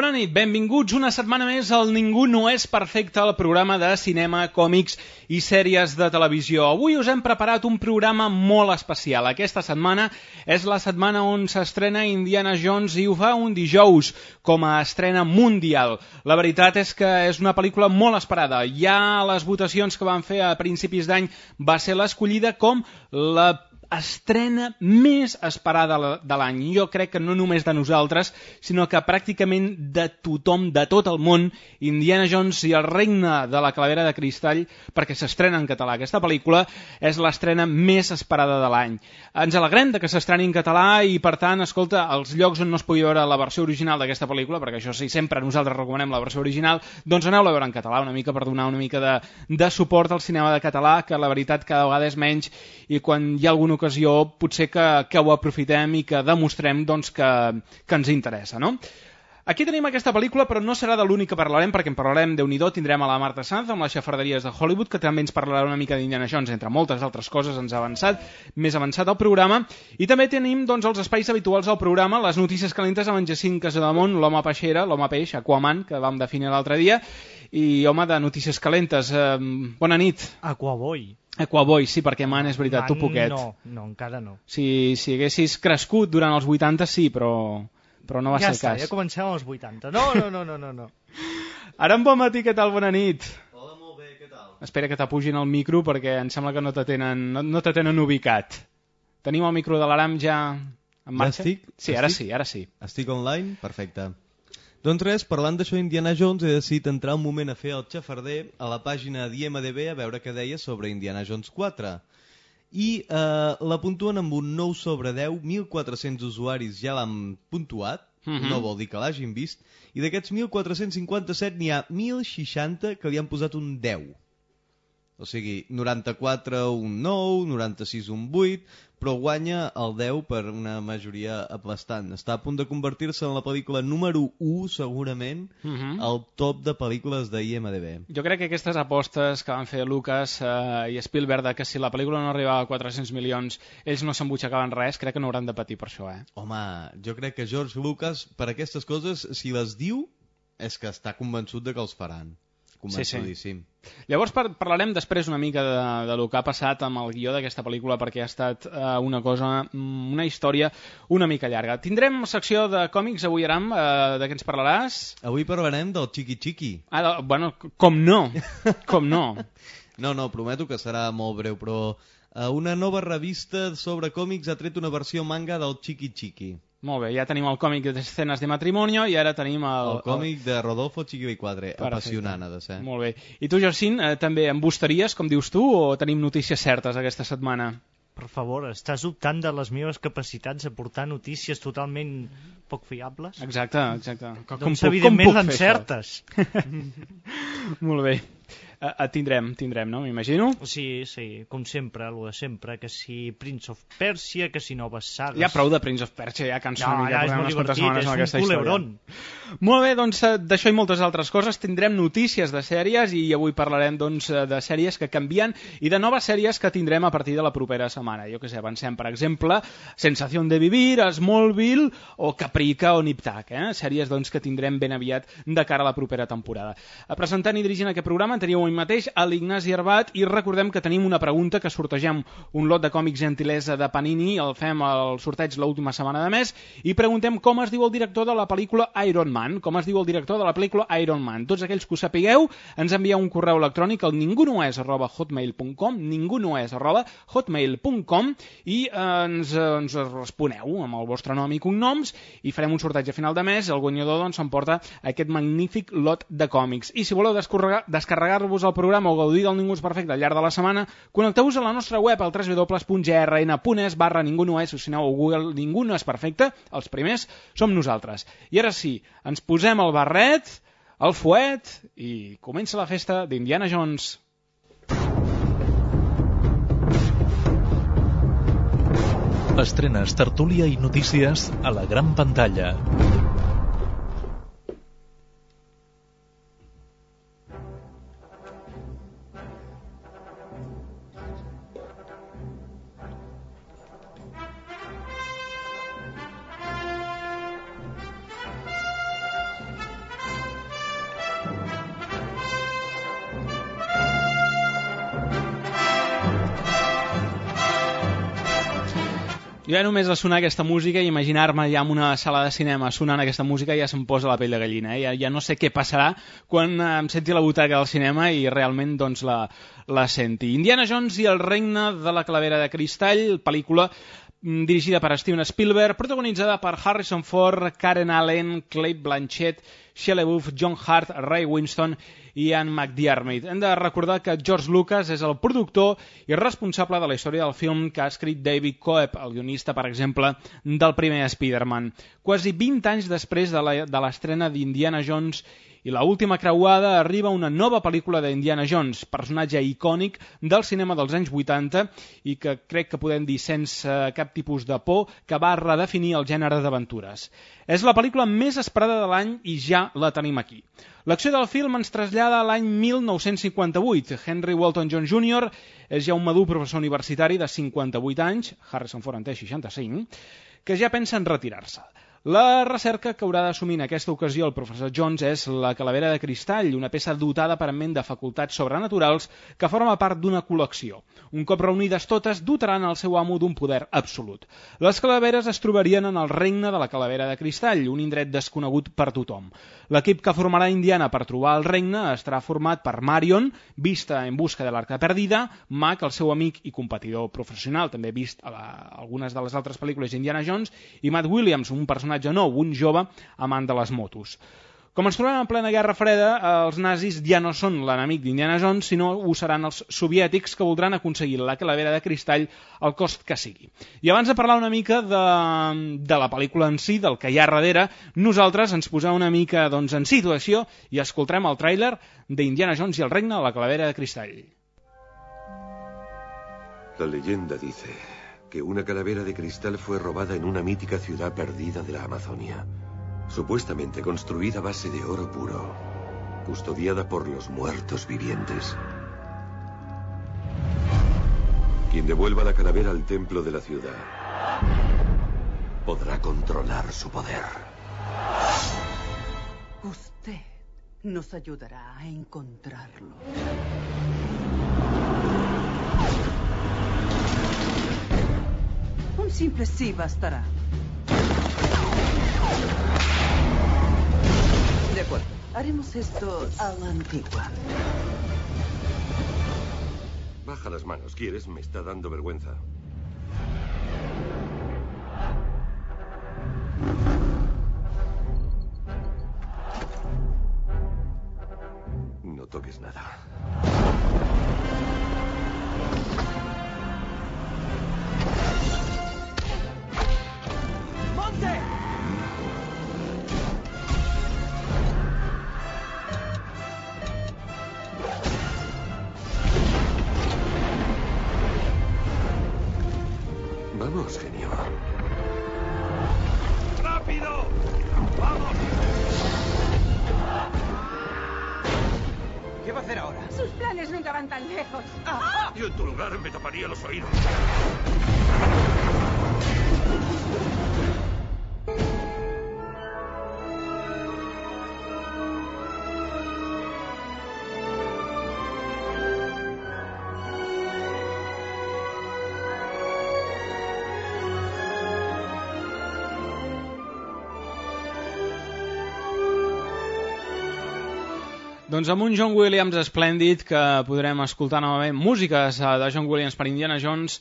Bona nit, benvinguts una setmana més al Ningú no és perfecte, el programa de cinema, còmics i sèries de televisió. Avui us hem preparat un programa molt especial. Aquesta setmana és la setmana on s'estrena Indiana Jones i ho fa un dijous com a estrena mundial. La veritat és que és una pel·lícula molt esperada. Ja les votacions que van fer a principis d'any va ser l'escollida com la estrena més esperada de l'any. Jo crec que no només de nosaltres, sinó que pràcticament de tothom, de tot el món, Indiana Jones i el regne de la calavera de cristall, perquè s'estrena en català aquesta pel·lícula, és l'estrena més esperada de l'any. Ens alegrem de que s'estreni en català i, per tant, escolta, els llocs on no es pugui veure la versió original d'aquesta pel·lícula, perquè això sí, sempre nosaltres recomanem la versió original, doncs aneu-la a veure en català, una mica per donar una mica de, de suport al cinema de català, que la veritat cada vegada és menys, i quan hi ha alguna ocasió potser que, que ho aprofitem i que demostrem doncs, que, que ens interessa. No? Aquí tenim aquesta pel·lícula, però no serà de l'únic que parlarem, perquè en parlarem, de nhi tindrem a la Marta Sanz amb les xafarderies de Hollywood, que també ens parlarà una mica d'Indiana Jones, entre moltes altres coses ens ha avançat, més avançat al programa, i també tenim doncs, els espais habituals del programa, les notícies calentes amb en Jacint Casademont, l'home peixera, l'home peix, Aquaman, que vam definir l'altre dia, i home de notícies calentes. Eh, bona nit. Aquaboy. Aquaboy, sí, perquè man és veritat, tu poquet. No, no, encara no. Si, si haguessis crescut durant els 80, sí, però, però no va ja ser està, el cas. Ja comencem als 80. No, no, no, no, no. no. Ara en bon matí, què tal? Bona nit. Hola, molt bé, què tal? Espera que t'apugin el micro perquè em sembla que no t'atenen no, no t'atenen ubicat. Tenim el micro de l'Aram ja en marxa? estic? Sí, ara Estic? sí, ara sí. Estic online? Perfecte. Doncs res, parlant d'això Indiana Jones, he decidit entrar un moment a fer el xafarder a la pàgina d'IMDB a veure què deia sobre Indiana Jones 4. I eh, la puntuen amb un 9 sobre 10, 1.400 usuaris ja l'han puntuat, Mhm. no vol dir que l'hagin vist, i d'aquests 1.457 n'hi ha 1.060 que li han posat un 10. O sigui, 94 un 9, 96 un 8, però guanya el 10 per una majoria aplastant. Està a punt de convertir-se en la pel·lícula número 1, segurament, Uh -huh. al top de pel·lícules de IMDB. Jo crec que aquestes apostes que van fer Lucas eh, i Spielberg de que si la pel·lícula no arribava a 400 milions ells no s'embutxacaven res, crec que no hauran de patir per això, eh? Home, jo crec que George Lucas, per aquestes coses, si les diu, és que està convençut de que els faran. Convençudíssim. Llavors par parlarem després una mica de, de lo que ha passat amb el guió d'aquesta pel·lícula perquè ha estat eh, una cosa, mm, una història una mica llarga. Tindrem secció de còmics avui, Aram, eh, de què ens parlaràs? Avui parlarem del Chiqui Chiqui. Ah, de, bueno, com no, com no. No, no, prometo que serà molt breu, però eh, una nova revista sobre còmics ha tret una versió manga del Chiqui Chiqui. Molt bé, ja tenim el còmic d'escenes de matrimonio i ara tenim el... El còmic de Rodolfo Chiqui Quadre. Perfecte. Apassionant ha de ser. Molt bé. I tu, Jacint, eh, també em bustaries, com dius tu, o tenim notícies certes aquesta setmana? Per favor, estàs dubtant de les meves capacitats de portar notícies totalment poc fiables? Exacte, exacte. Com, doncs, puc- evidentment, puc fer això? l'encertes. Molt bé. Eh, eh, tindrem, tindrem, no? M'imagino. Sí, sí, com sempre, el de sempre, que si Prince of Persia, que si noves sagues... Hi ha prou de Prince of Persia, ja canso No, ja és molt divertit, és un culebron. història. Molt bé, doncs eh, d'això i moltes altres coses tindrem notícies de sèries i avui parlarem doncs, eh, de sèries que canvien i de noves sèries que tindrem a partir de la propera setmana. Jo que sé, avancem, per exemple, Sensación de Vivir, Smallville o Caprica o Nip Tuck, eh? sèries doncs, que tindrem ben aviat de cara a la propera temporada. Presentant i dirigint aquest programa teníeu avui mateix a l'Ignasi Arbat i recordem que tenim una pregunta que sortegem un lot de còmics gentilesa de Panini, el fem al sorteig l'última setmana de mes i preguntem com es diu el director de la pel·lícula Iron Man, com es diu el director de la pel·lícula Iron Man. Tots aquells que ho sapigueu ens envieu un correu electrònic al ningunoes arroba hotmail.com ningunoes arroba hotmail.com i eh, ens, ens responeu amb el vostre nom i cognoms i farem un sorteig a final de mes el guanyador doncs, s'emporta aquest magnífic lot de còmics. I si voleu descarregar-vos el programa o gaudir del Ningú és Perfecte al llarg de la setmana, connecteu-vos a la nostra web al www.grn.es barra ningú no és, o si aneu a Google Ningú no és perfecte, els primers som nosaltres. I ara sí, ens posem el barret, el fuet i comença la festa d'Indiana Jones. Estrenes, tertúlia i notícies a la gran pantalla. Ja només a sonar aquesta música i imaginar-me ja en una sala de cinema sonant aquesta música ja se'm posa la pell de gallina. Eh? Ja, ja no sé què passarà quan eh, em senti la butaca del cinema i realment doncs, la, la senti. Indiana Jones i el regne de la calavera de cristall, pel·lícula dirigida per Steven Spielberg, protagonitzada per Harrison Ford, Karen Allen, Clay Blanchett, Shia LaBeouf, John Hart, Ray Winston i Anne McDiarmid. Hem de recordar que George Lucas és el productor i responsable de la història del film que ha escrit David Coeb, el guionista, per exemple, del primer Spider-Man. Quasi 20 anys després de l'estrena d'Indiana Jones i la última creuada arriba una nova pel·lícula d'Indiana Jones, personatge icònic del cinema dels anys 80 i que crec que podem dir sense cap tipus de por que va redefinir el gènere d'aventures. És la pel·lícula més esperada de l'any i ja la tenim aquí. L'acció del film ens trasllada a l'any 1958. Henry Walton John Jr. és ja un madur professor universitari de 58 anys, Harrison Ford en té 65, que ja pensa en retirar-se. La recerca que haurà d'assumir en aquesta ocasió el professor Jones és la calavera de cristall, una peça dotada aparentment de facultats sobrenaturals que forma part d'una col·lecció. Un cop reunides totes, dotaran el seu amo d'un poder absolut. Les calaveres es trobarien en el regne de la calavera de cristall, un indret desconegut per tothom. L'equip que formarà Indiana per trobar el regne estarà format per Marion, vista en busca de l'arca perdida, Mac, el seu amic i competidor professional, també vist a la, algunes de les altres pel·lícules d'Indiana Jones, i Matt Williams, un personatge personatge nou, un jove amant de les motos. Com ens trobem en plena Guerra Freda, els nazis ja no són l'enemic d'Indiana Jones, sinó ho seran els soviètics que voldran aconseguir la calavera de cristall al cost que sigui. I abans de parlar una mica de, de la pel·lícula en si, del que hi ha darrere, nosaltres ens posem una mica doncs, en situació i escoltarem el tràiler d'Indiana Jones i el regne de la calavera de cristall. La leyenda dice que una calavera de cristal fue robada en una mítica ciudad perdida de la Amazonia, supuestamente construida a base de oro puro, custodiada por los muertos vivientes. Quien devuelva la calavera al templo de la ciudad podrá controlar su poder. Usted nos ayudará a encontrarlo. Un simple sí bastará. De acuerdo. Haremos esto a la antigua. Baja las manos, ¿quieres? Me está dando vergüenza. No toques nada. Vamos, genio. ¡Rápido! ¡Vamos! ¿Qué va a hacer ahora? Sus planes nunca van tan lejos. Yo en tu lugar me taparía los oídos. Doncs amb un John Williams esplèndid que podrem escoltar novament músiques eh, de John Williams per Indiana Jones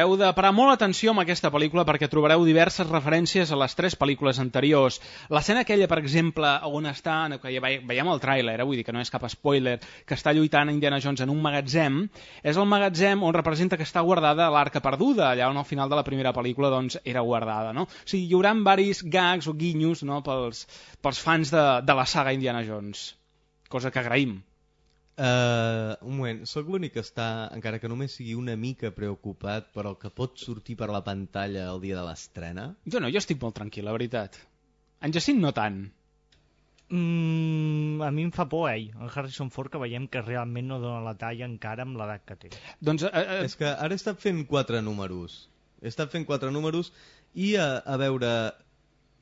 heu de parar molt atenció amb aquesta pel·lícula perquè trobareu diverses referències a les tres pel·lícules anteriors. L'escena aquella, per exemple, on està, que ja veiem el tràiler, eh, vull dir que no és cap spoiler, que està lluitant Indiana Jones en un magatzem, és el magatzem on representa que està guardada l'arca perduda, allà on al final de la primera pel·lícula doncs, era guardada. No? O sigui, hi haurà varis gags o guinyos no? pels, pels fans de, de la saga Indiana Jones, cosa que agraïm. Uh, un moment, sóc l'únic que està, encara que només sigui una mica preocupat per el que pot sortir per la pantalla el dia de l'estrena? Jo no, jo estic molt tranquil, la veritat. En Jacint no tant. Mm, a mi em fa por ell, el Harrison Ford, que veiem que realment no dona la talla encara amb l'edat que té. Doncs, uh, uh... És que ara he estat fent quatre números. He estat fent quatre números i, a, a veure,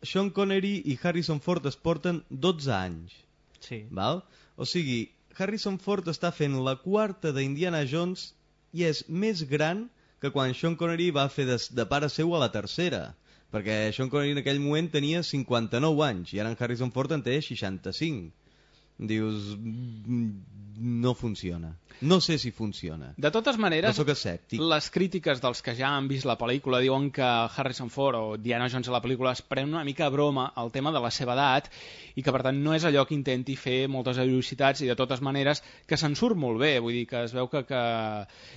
Sean Connery i Harrison Ford es porten 12 anys. Sí. Val? O sigui, Harrison Ford està fent la quarta d'Indiana Jones i és més gran que quan Sean Connery va fer de, de pare seu a la tercera perquè Sean Connery en aquell moment tenia 59 anys i ara en Harrison Ford en té 65 dius no funciona no sé si funciona. De totes maneres, no escèptic. les crítiques dels que ja han vist la pel·lícula diuen que Harrison Ford o Diana Jones a la pel·lícula es pren una mica a broma el tema de la seva edat i que per tant no és allò que intenti fer moltes velocitats i de totes maneres que se'n surt molt bé, vull dir que es veu que... que...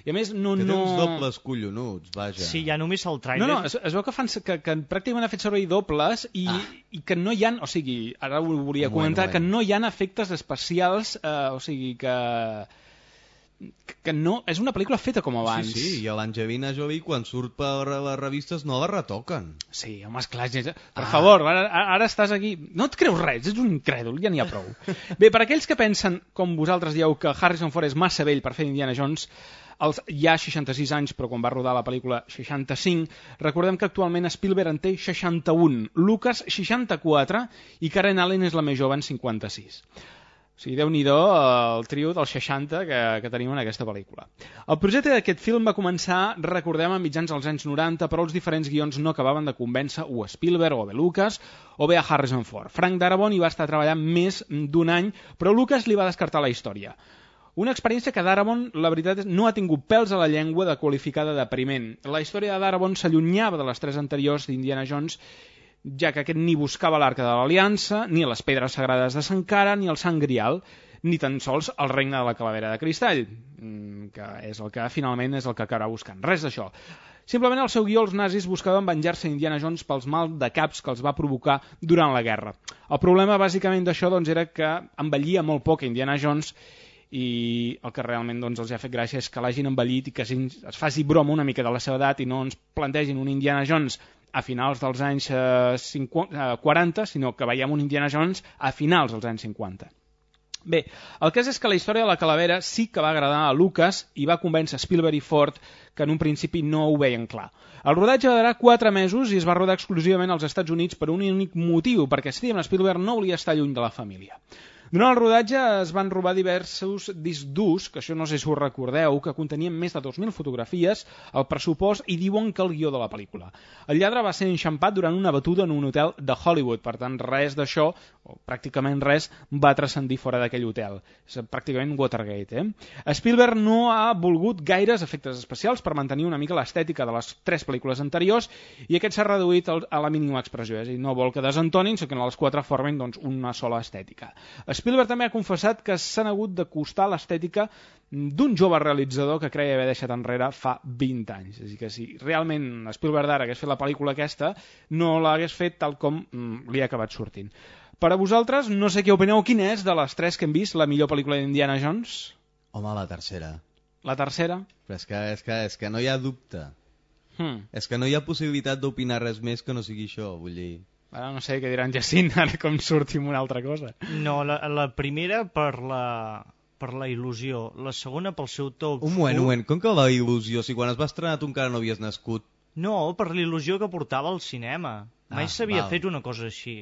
I a més no... Que té no... uns dobles collonuts, vaja. Sí, ja només el trailer... No, no, es, es veu que, fan, que, que pràcticament ha fet servir dobles i, ah. i que no hi han, o sigui, ara ho volia bueno, comentar, bueno. que no hi han efectes especials, eh, o sigui que que no, és una pel·lícula feta com abans. Sí, sí, i a l'Angelina Jolie quan surt per les revistes no la retoquen. Sí, home, esclar, per ah. favor, ara, ara estàs aquí... No et creus res, ets un incrèdul, ja n'hi ha prou. Bé, per aquells que pensen, com vosaltres dieu, que Harrison Ford és massa vell per fer Indiana Jones, els, ja 66 anys, però quan va rodar la pel·lícula 65, recordem que actualment Spielberg en té 61, Lucas 64 i Karen Allen és la més jove en 56. O sigui, déu nhi el trio dels 60 que, que tenim en aquesta pel·lícula. El projecte d'aquest film va començar, recordem, a mitjans dels anys 90, però els diferents guions no acabaven de convèncer o a Spielberg o a Lucas o bé a Harrison Ford. Frank Darabont hi va estar treballant més d'un any, però Lucas li va descartar la història. Una experiència que Darabont, la veritat, no ha tingut pèls a la llengua de qualificar de depriment. La història de Darabont s'allunyava de les tres anteriors d'Indiana Jones ja que aquest ni buscava l'arca de l'Aliança, ni les pedres sagrades de Sankara, ni el Sant Grial, ni tan sols el regne de la calavera de cristall, mm, que és el que finalment és el que acabarà buscant. Res d'això. Simplement al seu guió els nazis buscaven venjar-se Indiana Jones pels mal de caps que els va provocar durant la guerra. El problema bàsicament d'això doncs, era que envellia molt poc Indiana Jones i el que realment doncs, els ha fet gràcia és que l'hagin envellit i que es faci broma una mica de la seva edat i no ens plantegin un Indiana Jones a finals dels anys eh, 50, eh, 40, sinó que veiem un Indiana Jones a finals dels anys 50. Bé, el cas és que la història de la calavera sí que va agradar a Lucas i va convèncer Spielberg i Ford que en un principi no ho veien clar. El rodatge va durar 4 mesos i es va rodar exclusivament als Estats Units per un únic motiu, perquè Steven Spielberg no volia estar lluny de la família. Durant el rodatge es van robar diversos discs durs, que això no sé si us recordeu, que contenien més de 2.000 fotografies, el pressupost i diuen que el guió de la pel·lícula. El lladre va ser enxampat durant una batuda en un hotel de Hollywood, per tant res d'això, o pràcticament res, va transcendir fora d'aquell hotel. És pràcticament Watergate. Eh? Spielberg no ha volgut gaires efectes especials per mantenir una mica l'estètica de les tres pel·lícules anteriors i aquest s'ha reduït a la mínima expressió, és a dir, no vol que desentonin, sinó que en les quatre formen doncs, una sola estètica. També ha confessat que s'han hagut d'acostar l'estètica d'un jove realitzador que creia haver deixat enrere fa 20 anys. És que si realment Spielberg d'ara hagués fet la pel·lícula aquesta, no l'hagués fet tal com mm, li ha acabat sortint. Per a vosaltres, no sé què opineu, quina és de les tres que hem vist la millor pel·lícula d'Indiana Jones? Home, la tercera. La tercera? Però és que, és que, és que no hi ha dubte. Hmm. És que no hi ha possibilitat d'opinar res més que no sigui això, vull dir... Ara no sé què diran Jacint, ara com surti amb una altra cosa. No, la, la primera per la, per la il·lusió, la segona pel seu to Un moment, un moment, com que la il·lusió? Si quan es va estrenar tu encara no havies nascut. No, per l'il·lusió que portava al cinema. Mai ah, s'havia fet una cosa així.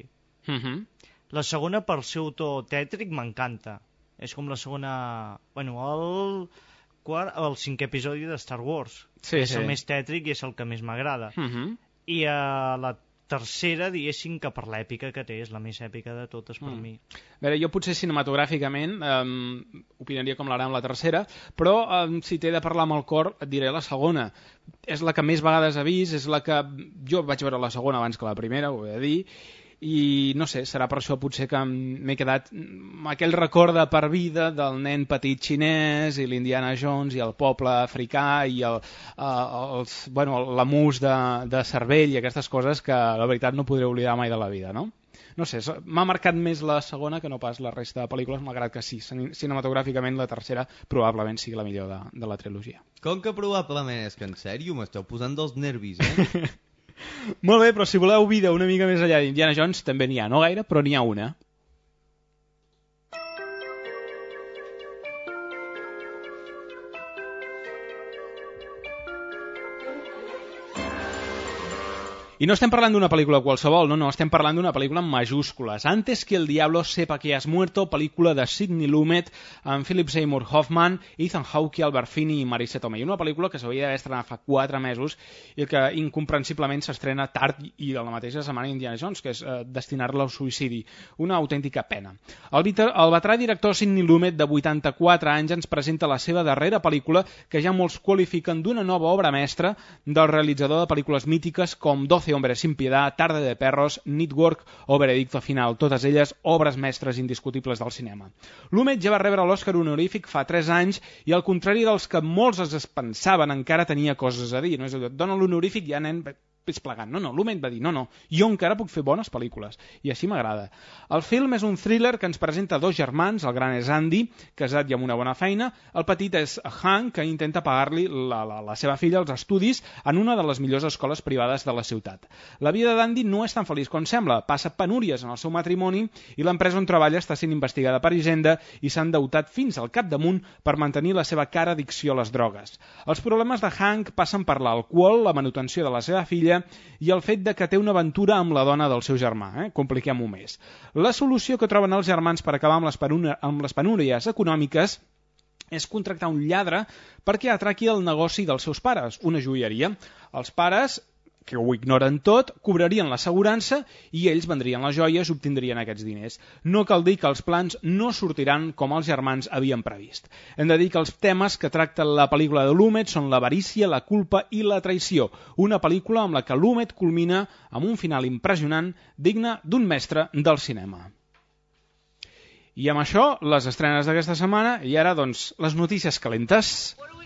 Uh mhm. -huh. La segona pel seu to tètric m'encanta. És com la segona... Bueno, el quart, el cinquè episodi de Star Wars. Sí, és sí. el més tètric i és el que més m'agrada. Uh mhm. -huh. I a uh, la tercera, diguéssim, que per l'èpica que té, és la més èpica de totes per Mm. mi. A veure, jo potser cinematogràficament um, opinaria com l'ara amb la tercera, però um, si t'he de parlar amb el cor et diré la segona. És la que més vegades he vist, és la que... Jo vaig veure la segona abans que la primera, ho he de dir, i no sé, serà per això potser que m'he quedat aquell record de per vida del nen petit xinès i l'Indiana Jones i el poble africà i el, uh, els, bueno, l'amús de, de cervell i aquestes coses que la veritat no podré oblidar mai de la vida, no? No sé, m'ha marcat més la segona que no pas la resta de pel·lícules, malgrat que sí, cine- cinematogràficament la tercera probablement sigui la millor de, de la trilogia. Com que probablement és que en sèrio m'esteu posant dels nervis, eh? Molt bé, però si voleu vida una mica més enllà d'Indiana Jones, també n'hi ha, no gaire, però n'hi ha una. I no estem parlant d'una pel·lícula qualsevol, no, no, estem parlant d'una pel·lícula amb majúscules. Antes que el diablo sepa que has muerto, pel·lícula de Sidney Lumet, amb Philip Seymour Hoffman, Ethan Hawke, Albert Finney i Marisa Tomei. Una pel·lícula que s'hauria d'haver estrenat fa 4 mesos i que incomprensiblement s'estrena tard i de la mateixa setmana Indiana Jones, que és eh, destinar-la al suïcidi. Una autèntica pena. El, viter, el veterà director Sidney Lumet, de 84 anys, ens presenta la seva darrera pel·lícula que ja molts qualifiquen d'una nova obra mestra del realitzador de pel·lícules mítiques com 12 hombres sin piedad, Tarde de perros, Network o Veredicto final, totes elles obres mestres indiscutibles del cinema. Lumet ja va rebre l'Oscar honorífic fa 3 anys i al contrari dels que molts es pensaven encara tenia coses a dir. No? És a dir, dona l'honorífic i ja nen plegant. No, no, Lumet va dir, no, no, jo encara puc fer bones pel·lícules, i així m'agrada. El film és un thriller que ens presenta dos germans, el gran és Andy, casat i amb una bona feina, el petit és Hank, que intenta pagar-li la, la, la seva filla als estudis en una de les millors escoles privades de la ciutat. La vida d'Andy no és tan feliç com sembla, passa penúries en el seu matrimoni i l'empresa on treballa està sent investigada per Hisenda i s'ha endeutat fins al capdamunt per mantenir la seva cara addicció a les drogues. Els problemes de Hank passen per l'alcohol, la manutenció de la seva filla i el fet de que té una aventura amb la dona del seu germà. Eh? Compliquem-ho més. La solució que troben els germans per acabar amb les, penúria, amb les penúries econòmiques és contractar un lladre perquè atraqui el negoci dels seus pares, una joieria. Els pares que ho ignoren tot, cobrarien l'assegurança i ells vendrien les joies i obtindrien aquests diners. No cal dir que els plans no sortiran com els germans havien previst. Hem de dir que els temes que tracta la pel·lícula de Lumet són l'avarícia, la culpa i la traïció. Una pel·lícula amb la que Lumet culmina amb un final impressionant digne d'un mestre del cinema. I amb això, les estrenes d'aquesta setmana i ara, doncs, les notícies calentes. What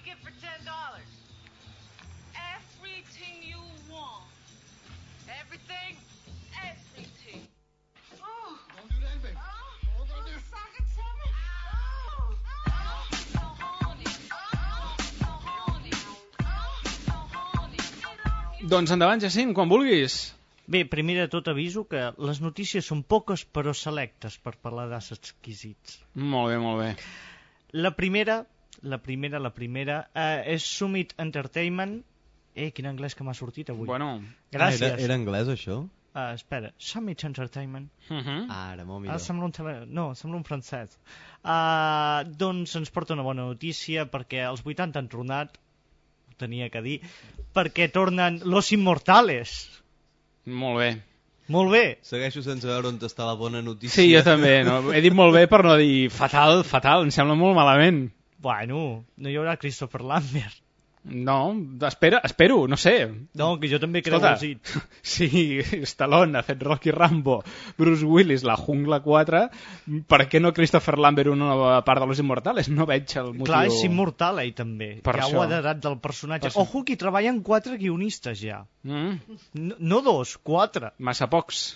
Doncs endavant, Jacint, quan vulguis. Bé, primer de tot aviso que les notícies són poques però selectes per parlar d'as exquisits. Molt bé, molt bé. La primera, la primera, la primera, eh, és Summit Entertainment. Eh, quin anglès que m'ha sortit avui. Bueno, Gràcies. Ah, era, era anglès, això? Uh, espera, Summit Entertainment. uh -huh. Ara, molt Ah, millor. sembla un tele... No, sembla un francès. Uh, doncs ens porta una bona notícia perquè els 80 han tornat, tenia que dir, perquè tornen Los Immortales. molt bé. Molt bé. Segueixo sense veure on està la bona notícia. Sí, jo també. No? He dit molt bé per no dir fatal, fatal, em sembla molt malament. Bueno, no hi haurà Christopher Lambert. No, espera, espero, no sé. No, que jo també creu Escolta, it. si Stallone ha fet Rocky Rambo, Bruce Willis, La Jungla 4, per què no Christopher Lambert una nova part de Los Immortals? No veig el motiu... Clar, és immortal, ell també. Per ja això. ho ha heredat del personatge. Per. Ojo, que hi treballen quatre guionistes ja. Mm, No, no dos, quatre. massa pocs.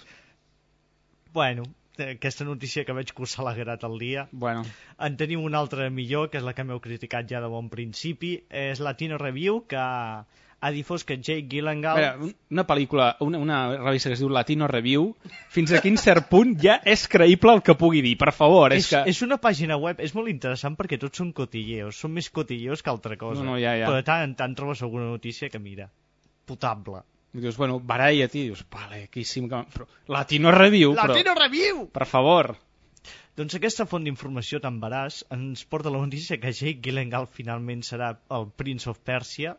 Bueno, aquesta notícia que veig que us ha alegrat el dia. Bueno, En tenim una altra millor, que és la que m'heu criticat ja de bon principi. És Latino Review, que ha difós que Jake Gyllenhaal... veure, una pel·lícula, una, una revista que es diu Latino Review, fins a quin cert punt ja és creïble el que pugui dir, per favor. És, és, que... és una pàgina web, és molt interessant perquè tots són cotilleos, són més cotilleos que altra cosa. No, no, ja, ja. Però de tant en tant trobes alguna notícia que, mira, potable. I dius, bueno, Variety, dius, vale, aquíssim, que... però Latino Review, Latino Review! però, per favor. Doncs aquesta font d'informació tan veraç ens porta la notícia que Jake Gyllenhaal finalment serà el Prince of Persia.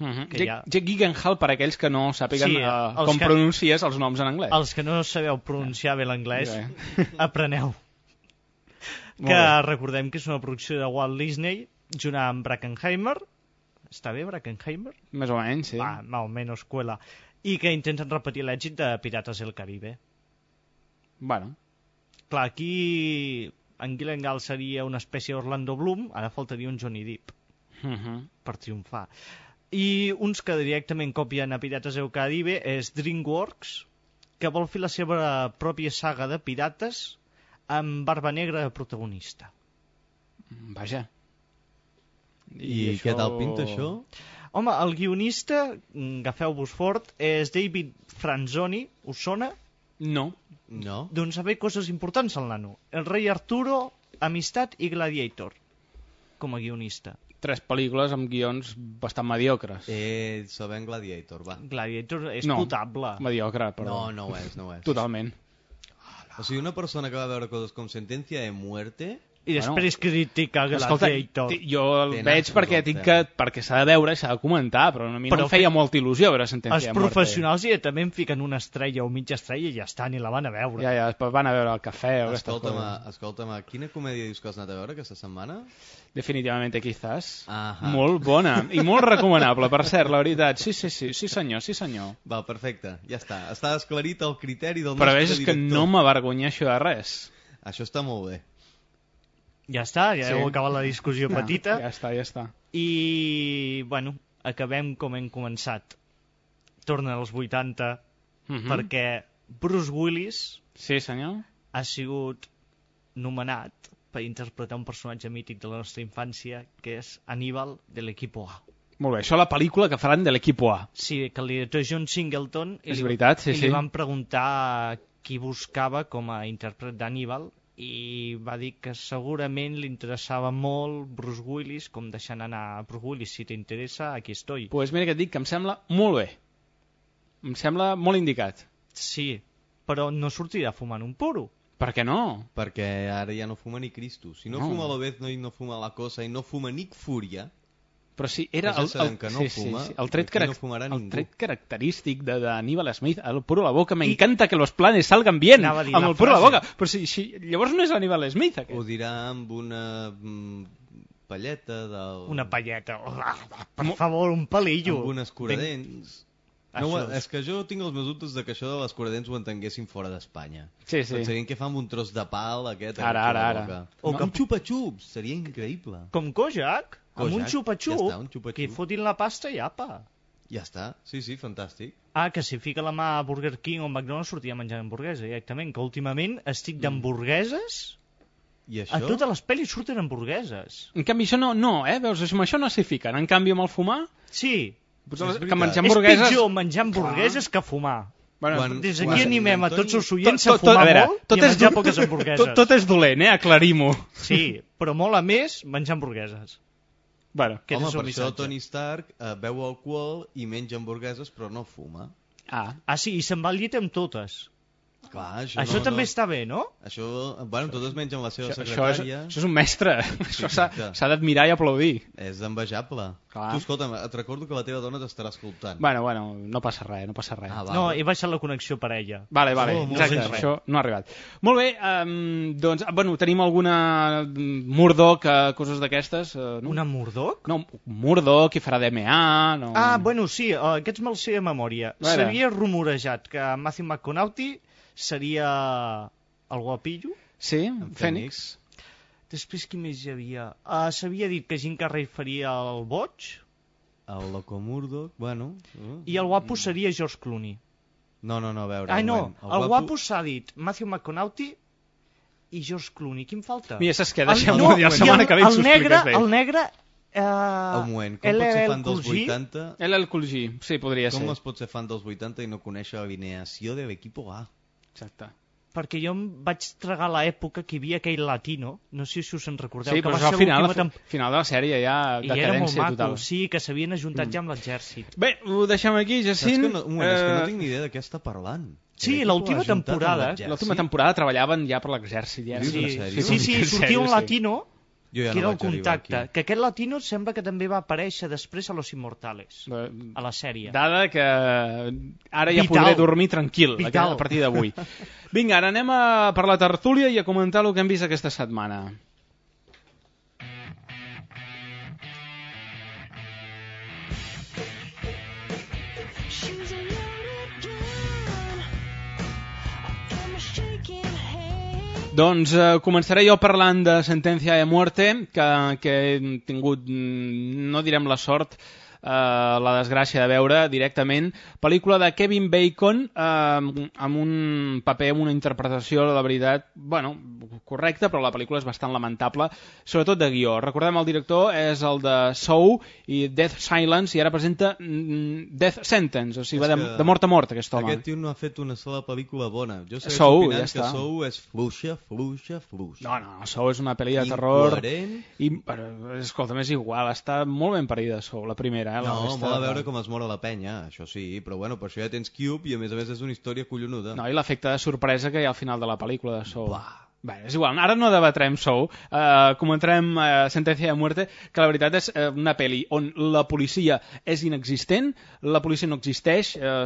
Uh -huh. que Jake, ja- Jake Gyllenhaal, per aquells que no sàpiguen Sí, uh, com que- pronuncies els noms en anglès. Els que no sabeu pronunciar bé l'anglès, Bé. apreneu. Que recordem que és una producció de Walt Disney, junt amb Brackenheimer. Està bé, Brackenheimer? Més o menys, sí. Va, más o menos cuela. I que intenten repetir l'èxit de Pirates del Caribe. Bueno, Clar, aquí en Gyllenhaal seria una espècie d'Orlando Bloom, ara faltaria un Johnny Depp uh -huh. per triomfar. I uns que directament copien a Pirates del Caribe és DreamWorks, que vol fer la seva pròpia saga de pirates amb Barba Negra de protagonista. vaja. I, què tal pinta això? Home, el guionista, mm, agafeu-vos fort, és David Franzoni, us sona? No. No? Doncs saber coses importants al nano. El rei Arturo, Amistat i Gladiator, com a guionista. Tres pel·lícules amb guions bastant mediocres. Eh, sabem Gladiator, va. Gladiator és No. potable. Mediocre, però... No, no ho és, no ho és. Totalment. O sigui, una persona que va veure coses com Sentencia de Muerte... I després critica Escolta, Gladiator. ti- jo el Té veig perquè tinc que, perquè s'ha de veure i s'ha de comentar, però a mi no Però em feia fi- molta il·lusió veure Sentència Els de Muerte. professionals directament fiquen una estrella o mitja estrella i ja està, ni la van a veure. Ja, ja, després van a veure el cafè o aquestes Escolta'm, coses. escolta'm, quina comèdia dius que has anat a veure aquesta setmana? Definitivamente quizás. Ahà. Molt bona i molt recomanable, per cert, la veritat. Sí, sí, sí, sí senyor, sí senyor. Val, perfecte, ja està. Està esclarit el criteri del Però nostre veus és que director. no m'avergonyeixo de res. Això està molt bé. Ja està, ja Sí. heu acabat la discussió Ja, petita. Ja està, ja està. I, bueno, acabem com hem començat. Tornen als 80, Mhm. perquè Bruce Willis Sí, senyor? ha sigut nomenat per interpretar un personatge mític de la nostra infància, que és Aníbal de l'Equipo A. Molt bé, això la pel·lícula que faran de l'Equipo A. Sí, que el director John Singleton i, És li, veritat, sí, i sí. li van preguntar qui buscava com a intèrpret d'Aníbal i va dir que segurament li interessava molt Bruce Willis, com deixant anar a Bruce Willis, si t'interessa, aquí estoy. Doncs pues mira que et dic que em sembla molt bé. Em sembla molt indicat. Sí, però no sortirà fumant un puro. Per què no? Perquè ara ja no fuma ni Cristo. Si no, No. fuma l'Obezno i no fuma la Cosa i no fuma Nick Fúria, Però sí, era Ja el, el, que no sí, fuma, sí, sí, el, tret aquí no carac- fumarà el tret característic de, de Aníbal Smith, el puro a la boca, me encanta que los planes salgan bien, amb el puro a la boca. Però si, si, llavors no és Aníbal Smith, aquest. ho dirà amb una mm, palleta del... Una palleta. Per favor, un palillo. amb un escuradents. No, Això és- és que jo tinc els meus dubtes de que això de l'escuradents ho entenguessin fora d'Espanya. Sí, sí. Pensarien que fa amb un tros de pal aquest. Ara, ara, boca. ara. O No. que... un xupa-xups, seria increïble. Com Kojak, amb un Kojak, xupa-xup, ja està, un xupa-xup. que fotin la pasta i apa. Ja està, sí, sí, fantàstic. Ah, que si fica la mà a Burger King o McDonald's sortia menjant hamburguesa directament, que últimament estic d'hamburgueses, I a això? totes les pel·lis surten hamburgueses. En canvi, això no, no, eh? Veus, amb això no s'hi fiquen. En canvi, amb el fumar, Sí, potser És que menjar és hamburgueses... pitjor menjar hamburgueses que fumar. Bueno, Quan- Des d'aquí animem a tots els oients tot, a tot, tot, fumar a veure, molt tot i a és menjar poques hamburgueses. Tot, tot és dolent, eh? Aclarim-ho. Sí, però mola més menjar hamburgueses. Bueno, Aquest Home, és per això missatge. Tony Stark eh, beu alcohol i menja hamburgueses però no fuma. ah, Ah, sí, i se'n va al llit amb totes. Clar, això, Això no, també no... està bé, no? Això, bueno, totes mengen la seva això, això, és, secretària. això és un mestre. Això s'ha d'admirar i aplaudir. És envejable. Clar. Tu, escolta'm, et recordo que la teva dona t'estarà escoltant. Bueno, bueno, no passa res, no passa res. Ah, va. No, he baixat la connexió per ella. Vale, vale, Oh, exacte, bé. això no ha arribat. Molt bé, um, doncs, bueno, tenim alguna mm, Murdoch, eh, coses d'aquestes? Eh, no? Una Murdoch? No, Murdoch, qui farà d'MA, no... Ah, bueno, sí, eh, aquests me'ls sé de memòria. S'havia rumorejat que Matthew McConaughey seria el guapillo. Sí, En Fènix. Després qui més hi havia? Uh, S'havia dit que Jim Carrey faria el boig El Loco Murdoch, bueno... eh. i el guapo seria George Clooney. No, no, no, a veure... Ai, no, moment. el guapo s'ha dit Matthew McConaughey i George Clooney. Quin falta? Mira, saps què? El- Deixem-ho no, dir la setmana el, que ve i el s'ho negre, expliques bé. el negre... Uh, Un moment, com pots ser fan dels 80... El Cool G, sí, podria Com ser. es pot ser fan dels 80 i no conèixer l'alineació de l'equipo A? Exacte. perquè jo em vaig tragar l'època que hi havia aquell latino, no sé si us en recordeu, Sí, que però va ser al final, l'última temp- final de la sèrie ja I era molt decadència maco, total. sí, que s'havien ajuntat ja amb l'exèrcit. Bé, ho deixem aquí, Saps Jacint. que no, un moment, és que no Eh, tinc ni idea de què està parlant. Sí, l'última temporada. L'última temporada treballaven ja per l'exèrcit. Ja. Sí, sèrio? sí, sí, en sortia un sí. latino Jo ja que no era el contacte. aquí. Que aquest latino sembla que també va aparèixer després a Los Immortales, a la sèrie. Dada que ara ja Vital. podré dormir tranquil Vital. a partir d'avui. Vinga, ara anem a per la tertúlia i a comentar el que hem vist aquesta setmana. Doncs eh, començaré jo parlant de Sentència de Muerte, que, que he tingut, mm, no direm la sort, eh, la desgràcia de veure directament. Pel·lícula de Kevin Bacon, eh, amb un paper, amb una interpretació, la veritat, bueno, correcta, però la pel·lícula és bastant lamentable, sobretot de guió. Recordem, el director és el de Soul i Death Silence, i ara presenta mm, Death Sentence, o sigui, És va de, de mort a mort, aquest home. Aquest tio no ha fet una sola pel·lícula bona. Jo segueixo Sou, opinant ja que està. Sou és fluixa, fluixa, fluixa. No, no, Sou és una pel·li de terror... Incoherent. I, però, escolta, és igual, està molt ben parida Sou, la primera. Eh? La No, resta- mola veure com es mora la penya, això sí, però bueno, per això ja tens Cube i a més a més és una història collonuda. No, i l'efecte de sorpresa que hi ha al final de la pel·lícula de Sou. Bé, és igual, ara no debatrem Sou, uh, comentarem uh, Sentència de Muerte, que la veritat és uh, una pel·li on la policia és inexistent, la policia no existeix, uh,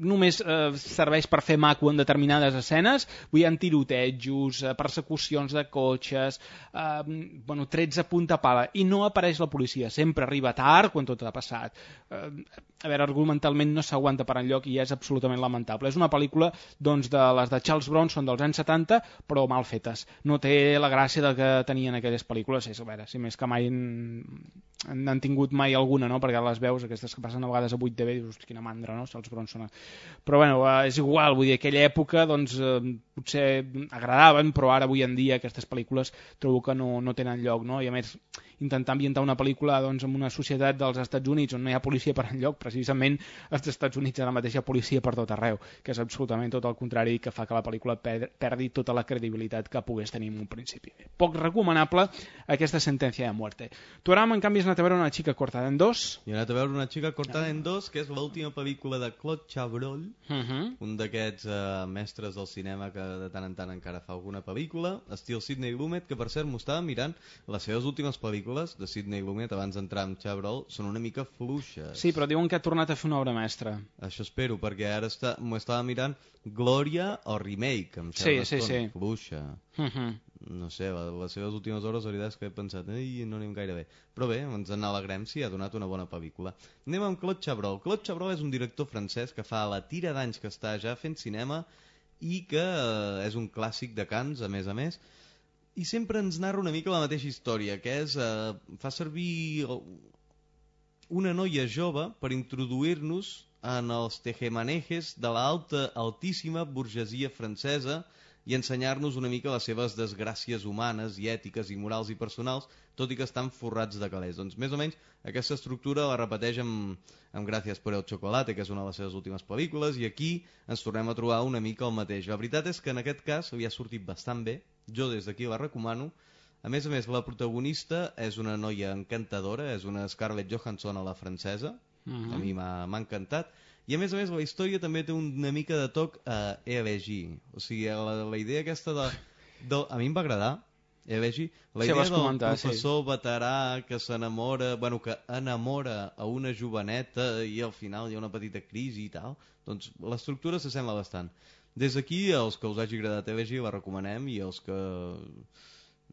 només uh, serveix per fer maco en determinades escenes, vull dir, tirotejos, persecucions de cotxes, uh, bueno, trets a punta pala, i no apareix la policia, sempre arriba tard quan tot ha passat. Uh, a veure, argumentalment no s'aguanta per enlloc i és absolutament lamentable. És una pel·lícula doncs, de les de Charles Bronson dels anys 70, però mal fetes. No té la gràcia del que tenien aquelles pel·lícules. És, a veure, si més que mai n'han tingut mai alguna, no? perquè les veus, aquestes que passen a vegades a 8TV, dius, quina mandra, no? Charles Bronson. Però bueno, eh, és igual, vull dir, aquella època doncs, eh, potser agradaven, però ara avui en dia aquestes pel·lícules trobo que no, no tenen lloc, no? i a més intentar ambientar una pel·lícula doncs, en una societat dels Estats Units on no hi ha policia per enlloc, precisament als Estats Units hi ha policia per tot arreu, que és absolutament tot el contrari que fa que la pel·lícula per perdi tota la credibilitat que pogués tenir en un principi. Poc recomanable aquesta sentència de muerte. Ara, en canvi, has anat a veure una xica cortada en dos. I he anat a veure una xica cortada en dos, que és l'última pel·lícula de Claude Chabrol, Uh -huh. un d'aquests eh, mestres del cinema que de tant en tant encara fa alguna pel·lícula, estil Sidney Lumet, que per cert m'ho estava mirant, les seves últimes pel·lícules de Sidney Lumet abans d'entrar amb Chabrol són una mica fluixes. Sí, però diuen que ha tornat a fer una obra mestra. Això espero, perquè ara m'ho estava mirant Glòria o Remake, Sí, Charles sí, Stone, sí. fluixa. -huh. No sé, les seves últimes hores la veritat és que he pensat Ei, no anem gaire bé. Però bé, ens en alegrem si ha donat una bona pel·lícula. Anem amb Claude Chabrol. Claude Chabrol és un director francès que fa la tira d'anys que està ja fent cinema i que eh, és un clàssic de Cants, a més a més, i sempre ens narra una mica la mateixa història, que és, eh, fa servir una noia jove per introduir-nos en els tejemanejes de l'alta, altíssima burgesia francesa i ensenyar-nos una mica les seves desgràcies humanes i ètiques i morals i personals, tot i que estan forrats de calés. Doncs més o menys aquesta estructura la repeteix amb, amb Gràcies per el xocolate, que és una de les seves últimes pel·lícules, i aquí ens tornem a trobar una mica el mateix. La veritat és que en aquest cas li ha sortit bastant bé, jo des d'aquí la recomano, a més a més, la protagonista és una noia encantadora, és una Scarlett Johansson a la francesa, Mhm. a mi m'ha m'ha encantat, i a més a més la història també té una mica de toc eh, ELG, o sigui, la, la idea aquesta de, de... A mi em va agradar, ELG, la Sí, idea del comentar, sí. professor veterà que s'enamora, bueno, que enamora a una joveneta i al final hi ha una petita crisi i tal, doncs l'estructura s'assembla bastant. Des d'aquí, els que us hagi agradat ELG la recomanem i els que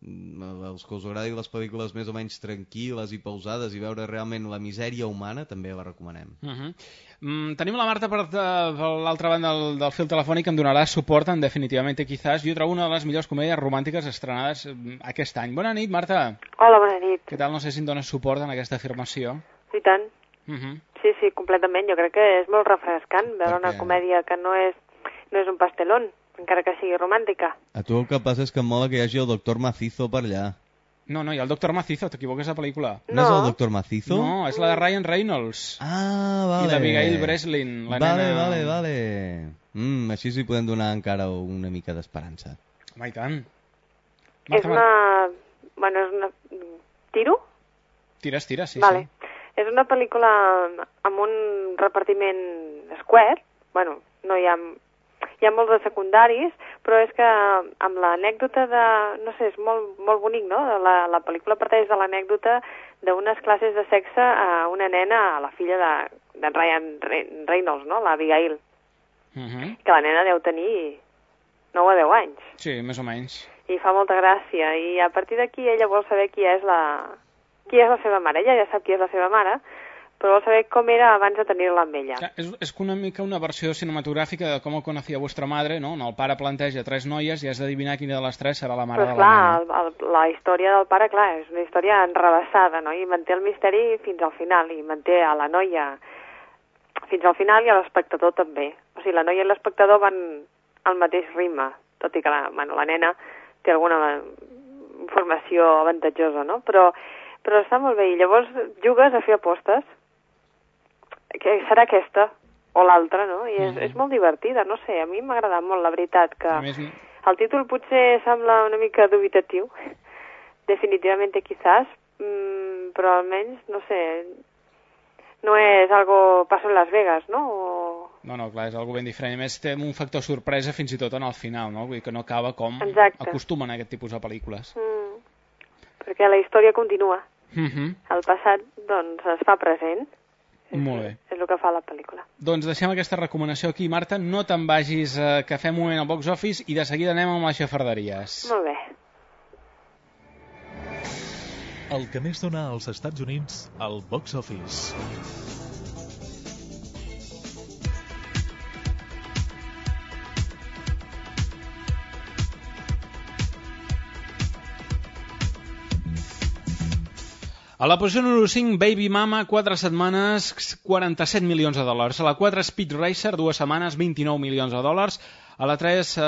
els que us agradin les pel·lícules més o menys tranquil·les i pausades i veure realment la misèria humana també la recomanem. Uh -huh. mm, tenim la Marta per, de- per l'altra banda del, del fil telefònic que em donarà suport en Definitivamente Quizás. Jo trobo una de les millors comèdies romàntiques estrenades mm, aquest any. Bona nit, Marta. Hola, bona nit. Què tal? No sé si em dones suport en aquesta afirmació. I tant. Uh -huh. Sí, sí, completament. Jo crec que és molt refrescant veure una comèdia que no és, no és un pastelón, encara que sigui romàntica. A tu el que passa és que em mola que hi hagi el doctor Macizo per allà. No, no, hi ha el Doctor Macizo, t'equivoques de pel·lícula. No, és el doctor Macizo? No, és la de Ryan Reynolds. Ah, vale. I l'Abigail Breslin, la vale, nena... Vale, vale, Mm, així sí podem donar encara una mica d'esperança. Home, i tant. és una... Bueno, és una... Tiro? Tires, tires, sí, vale. sí. És una pel·lícula amb un repartiment square. Bueno, no hi ha... Hi ha molts de secundaris, però és que amb l'anècdota de... No sé, és molt, molt bonic, no? La, la pel·lícula parteix de l'anècdota d'unes classes de sexe a una nena, a la filla de, de Ryan Re- Reynolds, no? L'Abigail, Uh -huh. que la nena deu tenir 9 o 10 anys. Sí, més o menys. I fa molta gràcia. I a partir d'aquí ella vol saber qui és la... qui és la seva mare. Ella ja sap qui és la seva mare, però vol saber com era abans de tenir-la amb ella. És, és una mica una versió cinematogràfica de com conocía vuestra madre, no? On el pare planteja tres noies i has d'adivinar quina de les tres serà la mare Però de la clar, nena. el, el, la història del pare, clar, és una història enrebaçada, no? I manté el misteri fins al final, i manté a la noia fins al final i a l'espectador també. O sigui, la noia i l'espectador van al mateix ritme, tot i que la, bueno, la nena té alguna informació avantatjosa, no? Però, però està molt bé. I llavors jugues a fer apostes, que serà aquesta o l'altra, no? I és, Mhm. és molt divertida, no sé, a mi m'ha agradat molt, la veritat, que... Més, El títol potser sembla una mica dubitatiu, definitivamente quizás, mm, però almenys, no sé, no és algo paso en Las Vegas, no? O... no, no, clar, és algo ben diferent. A més, té un factor sorpresa fins i tot en el final, no? Vull dir que no acaba com Exacte. acostumen a aquest tipus de pel·lícules. Mm, perquè la història continua. Mm -hmm. El passat, doncs, es fa present. Molt bé. És el que fa la pel·lícula. Doncs deixem aquesta recomanació aquí, Marta. No te'n vagis, eh, que fem un moment al box office i de seguida anem amb les xafarderies. Molt bé. El que més dona als Estats Units al box office. A la posició número 5, Baby Mama, 4 setmanes, 47 milions de dòlars. A la 4, Speed Racer, 2 setmanes, 29 milions de dòlars. A la 3, eh,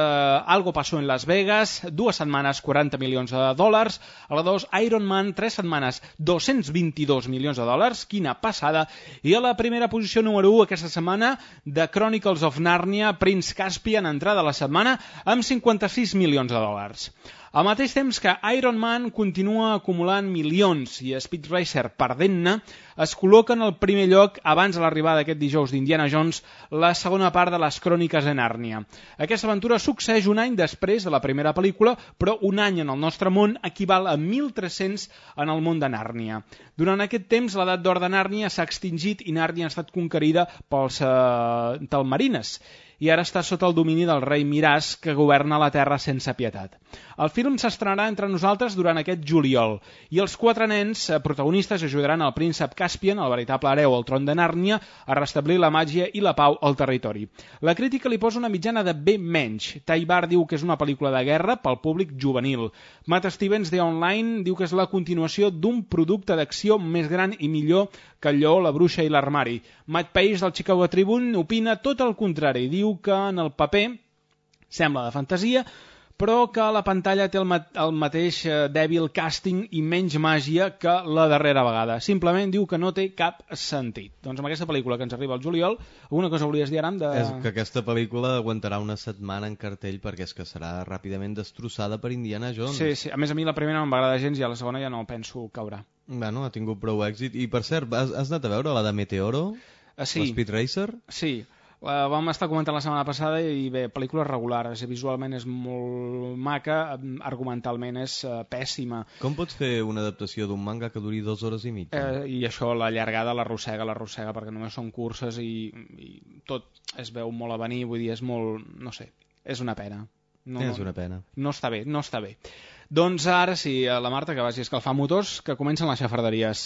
Algo pasó en Las Vegas, 2 setmanes, 40 milions de dòlars. A la 2, Iron Man, 3 setmanes, 222 milions de dòlars. Quina passada. I a la primera posició número 1 aquesta setmana, The Chronicles of Narnia, Prince Caspian, entrada a la setmana, amb 56 milions de dòlars. Al mateix temps que Iron Man continua acumulant milions i Speed Racer perdent-ne, es col·loca en el primer lloc abans de l'arribada d'aquest dijous d'Indiana Jones la segona part de les cròniques de Nàrnia. Aquesta aventura succeeix un any després de la primera pel·lícula, però un any en el nostre món equival a 1.300 en el món de Nàrnia. Durant aquest temps, l'edat d'or de Nàrnia s'ha extingit i Nàrnia ha estat conquerida pels eh, talmarines i ara està sota el domini del rei Miràs, que governa la Terra sense pietat. El film s'estrenarà entre nosaltres durant aquest juliol, i els quatre nens eh, protagonistes ajudaran al príncep Caspian, el veritable hereu al tron de Nàrnia, a restablir la màgia i la pau al territori. La crítica li posa una mitjana de B menys. Taibar diu que és una pel·lícula de guerra pel públic juvenil. Matt Stevens de Online diu que és la continuació d'un producte d'acció més gran i millor lleó, la bruixa i l'armari. Matt Page del Chicago Tribune opina tot el contrari. Diu que en el paper sembla de fantasia, però que la pantalla té el, ma el mateix eh, dèbil càsting i menys màgia que la darrera vegada. Simplement diu que no té cap sentit. Doncs amb aquesta pel·lícula que ens arriba al juliol, alguna cosa volies dir, Aram? De... És que aquesta pel·lícula aguantarà una setmana en cartell perquè és que serà ràpidament destrossada per Indiana Jones. Sí, sí. A més, a mi la primera no m'agrada gens i a la segona ja no penso caure. Bueno, ha tingut prou èxit. I per cert, has, has anat a veure la de Meteoro? Ah, sí. Speed Racer? Sí. La vam estar comentant la setmana passada i bé, pel·lícula regular, és, dir, visualment és molt maca, argumentalment és uh, pèssima. Com pots fer una adaptació d'un manga que duri dues hores i mitja? Eh, I això, la llargada l'arrossega, l'arrossega, perquè només són curses i, i tot es veu molt a venir, vull dir, és molt... no sé, és una pena. No, és una pena. No està bé, no està bé. Doncs ara sí, a la Marta que vagi a escalfar motors, que comencen les xafarderies.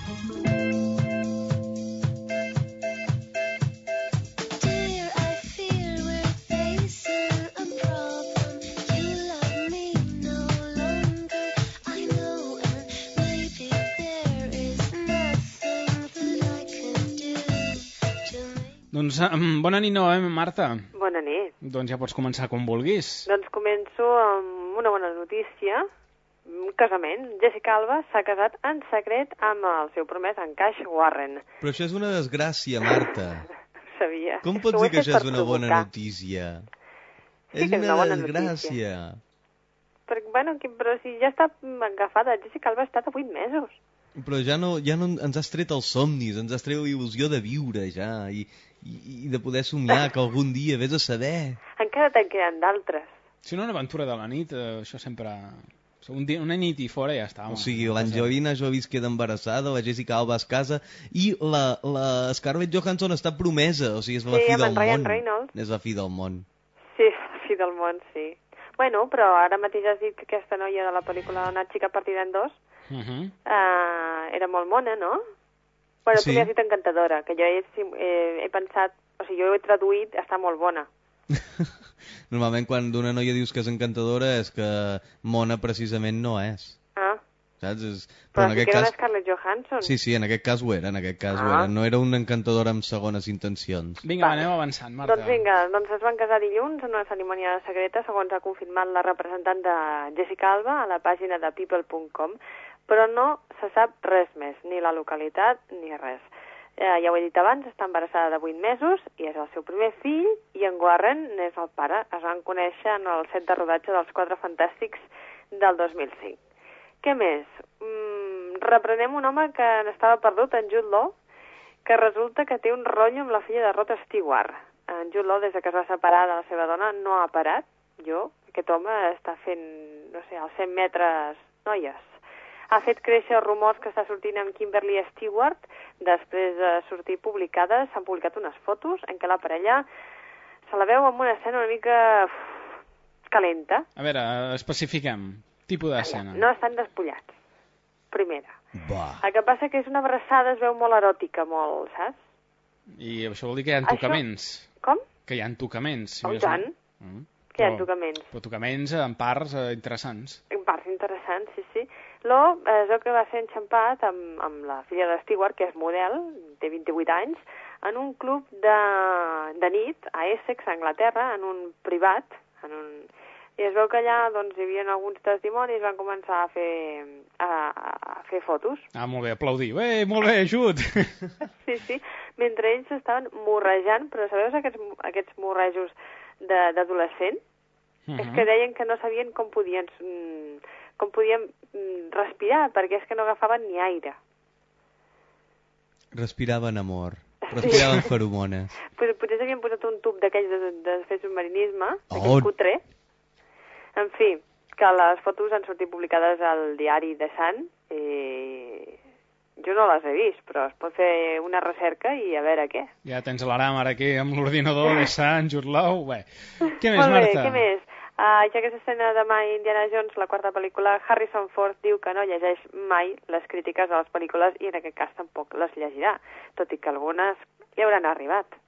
Bona nit novament, Marta. Bona nit. Doncs ja pots començar com vulguis. Doncs començo amb una bona notícia. Un casament. Jessica Alba s'ha casat en secret amb el seu promès, en Cash Warren. Però això és una desgràcia, Marta. Sabia. Com pots Ho dir que això és una bona provocar. notícia? Sí és que és una una bona desgràcia. Perquè, bueno, que, però si ja està agafada, Jessica Alba ha estat a 8 mesos. Però ja no, ja no ens has tret els somnis, ens has tret la il·lusió de viure ja i, i, i de poder somiar que algun dia vés a saber. Encara te'n queden d'altres. Si no, una aventura de la nit, eh, això sempre... Un dia, una nit i fora ja està. O sigui, l'Angelina Jolie es queda embarassada, la Jessica Alba es casa i la, la Scarlett Johansson està promesa, o sigui, és la Sí, fi del Ryan món. Reynolds. És la fi del món. Sí, la fi del món, sí. Bueno, però ara mateix has dit que aquesta noia de la pel·lícula Una xica partida en dos Uh -huh. eh, era molt mona, no? Bueno, Sí. tu li has dit encantadora, que jo he, he, he pensat... O sigui, jo ho he traduït, està molt bona. Normalment quan d'una noia dius que és encantadora és que mona precisament no és. Ah, Saps? És... però en sí aquest que era cas... una Scarlett Johansson. Sí, sí, en aquest cas ho era, en aquest cas ho Ah. era. No era una encantadora amb segones intencions. Vinga, Vale. anem avançant, Marta. Doncs vinga, doncs es van casar dilluns en una cerimònia secreta, segons ha confirmat la representant de Jessica Alba a la pàgina de people.com, però no se sap res més, ni la localitat ni res. Eh, ja ho he dit abans, està embarassada de 8 mesos i és el seu primer fill i en Warren n'és el pare. Es van conèixer en el set de rodatge dels Quatre Fantàstics del 2005. Què més? Mm, reprenem un home que n'estava perdut, en Jude Law, que resulta que té un rotllo amb la filla de Rod Stewart. En Jude Law, des de que es va separar de la seva dona, no ha parat. Jo, aquest home està fent, no sé, als 100 metres noies. Ha fet créixer rumors que està sortint amb Kimberly Stewart. Després de sortir publicades, s'han publicat unes fotos en què la parella se la veu en una escena una mica uf, calenta. A veure, especifiquem. Tipus d'escena. No estan despullats. Primera. Va. El que passa que és una abraçada, es veu molt eròtica, molt, saps? I això vol dir que hi ha Això- tocaments. Com? Que hi ha tocaments. si Oh, no. tant. Mm. Que hi ha tocaments. Però tocaments en parts eh, interessants. En parts interessants, sí, sí. Lo es veu que va ser enxampat amb, amb la filla de Stewart, que és model, té 28 anys, en un club de, de nit a Essex, a Anglaterra, en un privat, en un... i es veu que allà doncs, hi havia alguns testimonis, van començar a fer, a, a fer fotos. Ah, molt bé, aplaudir. Eh, molt bé, ajut! Sí, sí, mentre ells estaven morrejant, però sabeu aquests, aquests morrejos de- d'adolescent? Mhm. És que deien que no sabien com podien, mm, com podien mm, respirar, perquè és que no agafaven ni aire. Respiraven amor. Respiraven feromones. Potser, potser s'havien posat un tub d'aquells de, de fer submarinisme, Oh. d'aquell cutre. En fi, que les fotos han sortit publicades al diari de Sant. I jo no les he vist, però es pot fer una recerca i a veure què. Ja tens l'aram ara aquí amb l'ordinador de Sant Jurlau. Bé. Què més, Molt bé, Marta? què més? Uh, ja que s'estrena demà Indiana Jones, la quarta pel·lícula, Harrison Ford diu que no llegeix mai les crítiques de les pel·lícules i en aquest cas tampoc les llegirà, tot i que algunes hi hauran arribat.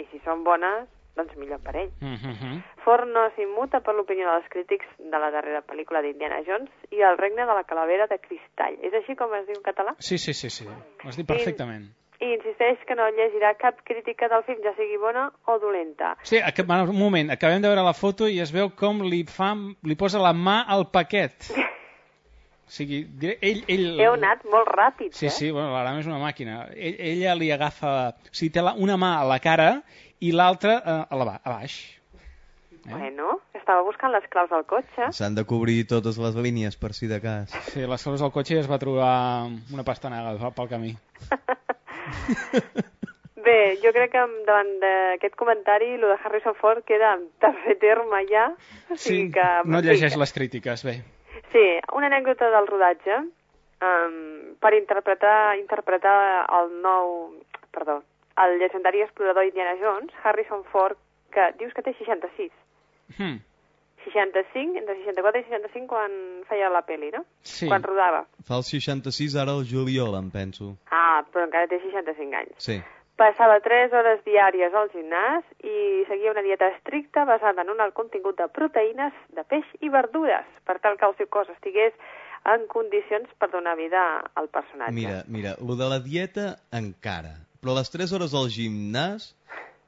I si són bones, doncs millor per ell. Mhm. Ford no s'immuta per l'opinió dels crítics de la darrera pel·lícula d'Indiana Jones i el regne de la calavera de cristall. És així com es diu en català? Sí, sí, sí, sí. Ho has dit perfectament. I insisteix que no llegirà cap crítica del film, ja sigui bona o dolenta. Sí, un moment, acabem de veure la foto i es veu com li fa, li posa la mà al paquet. O sigui, diré- ell... ell... Heu anat molt ràpid, Sí, eh? sí, bueno, l'Aram és una màquina. Ell, ella li agafa... O sigui, té la, una mà a la cara i l'altra eh, a, la, a baix. Bueno, estava buscant les claus del cotxe. S'han de cobrir totes les línies, per si de cas. Sí, les coses del cotxe i es va trobar una pastanaga pel camí. Bé, jo crec que davant d'aquest comentari, el de Harrison Ford queda en tercer terme ja. O Sí, sigui que, no llegeix les crítiques, bé. Sí, una anècdota del rodatge um, per interpretar, interpretar el nou... Perdó, el llegendari explorador Indiana Jones, Harrison Ford, que dius que té 66. Hmm. 65, entre 64 i 65 quan feia la peli, no? Sí. Quan rodava. Fa el 66 ara el juliol, em penso. Ah, però encara té 65 anys. Sí. Passava 3 hores diàries al gimnàs i seguia una dieta estricta basada en un alt contingut de proteïnes, de peix i verdures, per tal que el seu cos estigués en condicions per donar vida al personatge. Mira, mira, lo de la dieta encara. Però les 3 hores al gimnàs...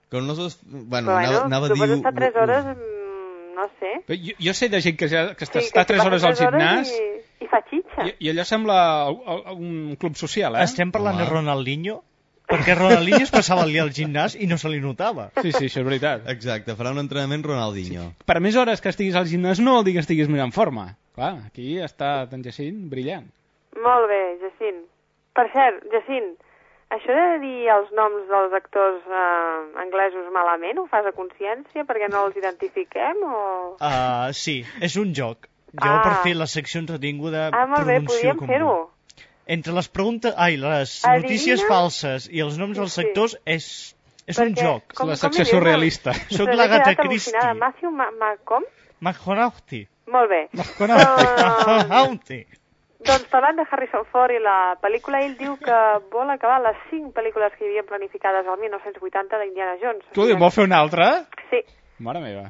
Que no sos... Bueno, Però, anava, anava a dir... pots estar 3 hores, mm, no sé... Però Jo, jo sé de gent que, ja, que està, Sí, està que 3 passa hores al gimnàs I, i fa xitxa. i, i allò sembla un club social, eh? Estem parlant de Ronaldinho? Perquè Ronaldinho es passava el dia al gimnàs i no se li notava. Sí, sí, això és veritat. Exacte, farà un entrenament Ronaldinho. Per més hores que estiguis al gimnàs no vol dir que estiguis més en forma. Clar, aquí està en Jacint brillant. Molt bé, Jacint. Per cert, Jacint, això de dir els noms dels actors eh, anglesos malament, ho fas a consciència perquè no els identifiquem o... Uh, sí, és un joc. Jo Ah. per fer la secció entretinguda Ah, molt bé, pronuncio podríem com... fer-ho. Entre les preguntes... Ai, les Adivina? notícies falses i els noms dels Sí. actors és, és un Perquè, joc. com- La com secció dius? surrealista. Soc Però la m'he quedat gata al·lucinada. Christie. Matthew, ma, ma, com? McConaughey. Molt bé. McConaughey. Doncs parlant de Harrison Ford i la pel·lícula, ell diu que vol acabar les cinc pel·lícules que hi havia planificades al 1980 d'Indiana Jones. Tu vol fer una altra? Sí. Mare meva.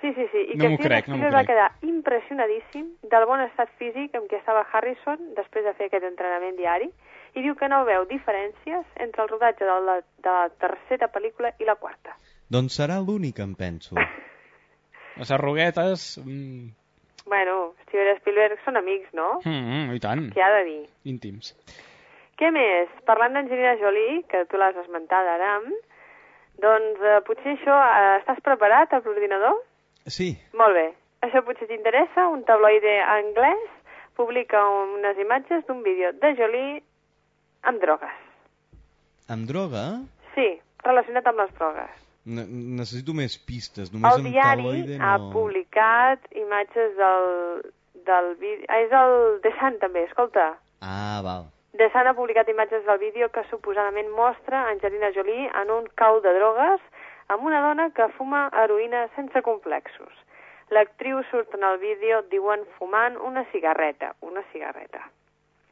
Sí, sí, sí. I No que crec, no va quedar impressionadíssim del bon estat físic amb què estava Harrison després de fer aquest entrenament diari i diu que no veu diferències entre el rodatge de la, de la tercera pel·lícula i la quarta. Doncs serà l'únic, em penso. Les arruguetes... Mm, Bueno, Steven Spielberg són amics, no? mm, mm, I tant. Què ha de dir? Íntims. Què més? Parlant d'Angelina Jolie, que tu l'has esmentada, Aram, doncs eh, potser això... Eh, estàs preparat a l'ordinador? Sí, Molt bé. Això potser t'interessa. Un tabloide anglès publica unes imatges d'un vídeo de Jolie amb drogues. amb droga? Sí, relacionat amb les drogues. Ne necessito més pistes. Només El diari tabloide ha no... publicat imatges del, del vídeo... Ah, és el The Sun, també, escolta. Ah, val. The Sun ha publicat imatges del vídeo que suposadament mostra Angelina Jolie en un cau de drogues amb una dona que fuma heroïna sense complexos. L'actriu surt en el vídeo, diuen, fumant una cigarreta, una cigarreta.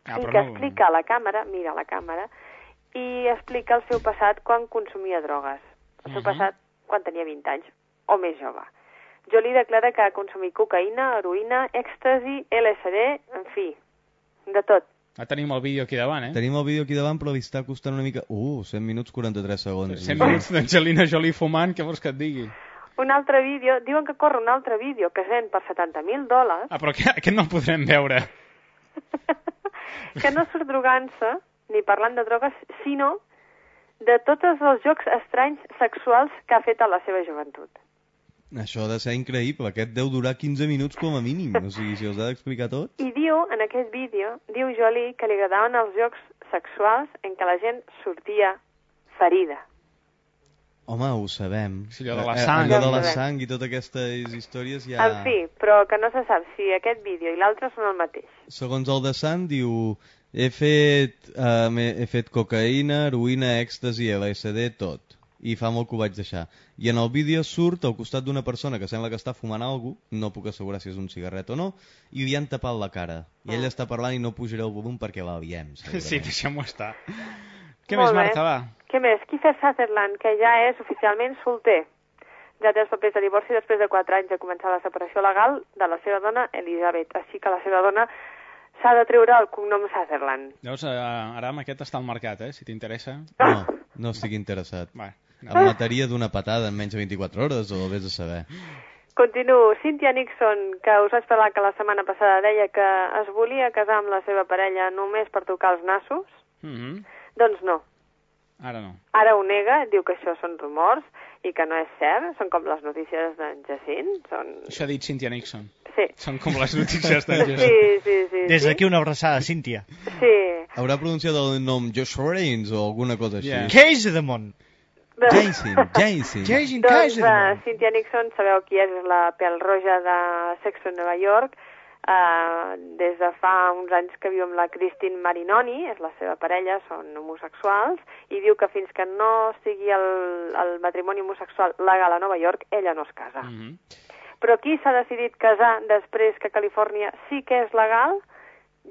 Ah, I que no- explica a la càmera, mira la càmera, i explica el seu passat quan consumia drogues. El seu Mhm. passat quan tenia 20 anys, o més jove. Jolie declara que ha consumit cocaïna, heroïna, èxtasi, LSD, en fi, de tot. Ja tenim el vídeo aquí davant, eh? Tenim el vídeo aquí davant, però li està costant una mica... Uh, 100 minuts 43 segons. 100 minuts d'Angelina Jolie fumant, què vols que et digui? Un altre vídeo, diuen que corre un altre vídeo que es ven per 70.000 dòlars, Ah, però aquest, aquest no el podrem veure. que no surt drogant-se ni parlant de drogues, sinó de tots els jocs estranys sexuals que ha fet a la seva joventut. Això ha de ser increïble. Aquest deu durar 15 minuts com a mínim. O sigui, si els ha d'explicar tot... I diu, en aquest vídeo, diu Jolie que li agradaven els jocs sexuals en què la gent sortia ferida. Home, ho sabem. Sí, allò de la Eh, sang. Allò de la sang i totes aquestes històries ja... En fi, però que no se sap si aquest vídeo i l'altre són el mateix. Segons el de Sant, diu... He fet, uh, he fet cocaïna, heroïna, èxtasi, LSD, tot. I fa molt que ho vaig deixar. I en el vídeo surt al costat d'una persona que sembla que està fumant alguna no puc assegurar si és un cigarret o no, i li han tapat la cara. I ell està parlant i no pujaré el volum perquè la liem, segurament. Sí, deixem-ho estar. Què Molt més. Marta, va? Què més? Kiefer Sutherland, que ja és oficialment solter. Ja té els papers de divorci després de 4 anys de començar la separació legal de la seva dona, Elizabeth. Així que la seva dona s'ha de treure el cognom Sutherland. Llavors, eh, ara amb aquest està al mercat, eh? Si t'interessa. No, no estic interessat. Va, Em mataria d'una patada en menys de 24 hores, o vés a saber. Continuo. Cynthia Nixon, que us vaig parlar que la setmana passada deia que es volia casar amb la seva parella només per tocar els nassos, Mm -hmm. doncs no. Ara no. Ara ho nega, diu que això són rumors i que no és cert, són com les notícies d'en Jacint, són... Això ha dit Cynthia Nixon. Sí. Són com les notícies d'en Sí, Josep. sí, sí. Des sí. d'aquí una abraçada, Cíntia. Sí. Haurà pronunciat el nom Josh Reigns o alguna cosa així. Yeah. Case de Mont. Jason, Jason. Jason Doncs uh. Cynthia Nixon, sabeu qui és, és la pèl roja de Sexo en Nova York, uh, des de fa uns anys que viu amb la Christine Marinoni, és la seva parella, són homosexuals, i diu que fins que no sigui el, el matrimoni homosexual legal a Nova York, ella no es casa. Mm -hmm. Però qui s'ha decidit casar després que Califòrnia sí que és legal?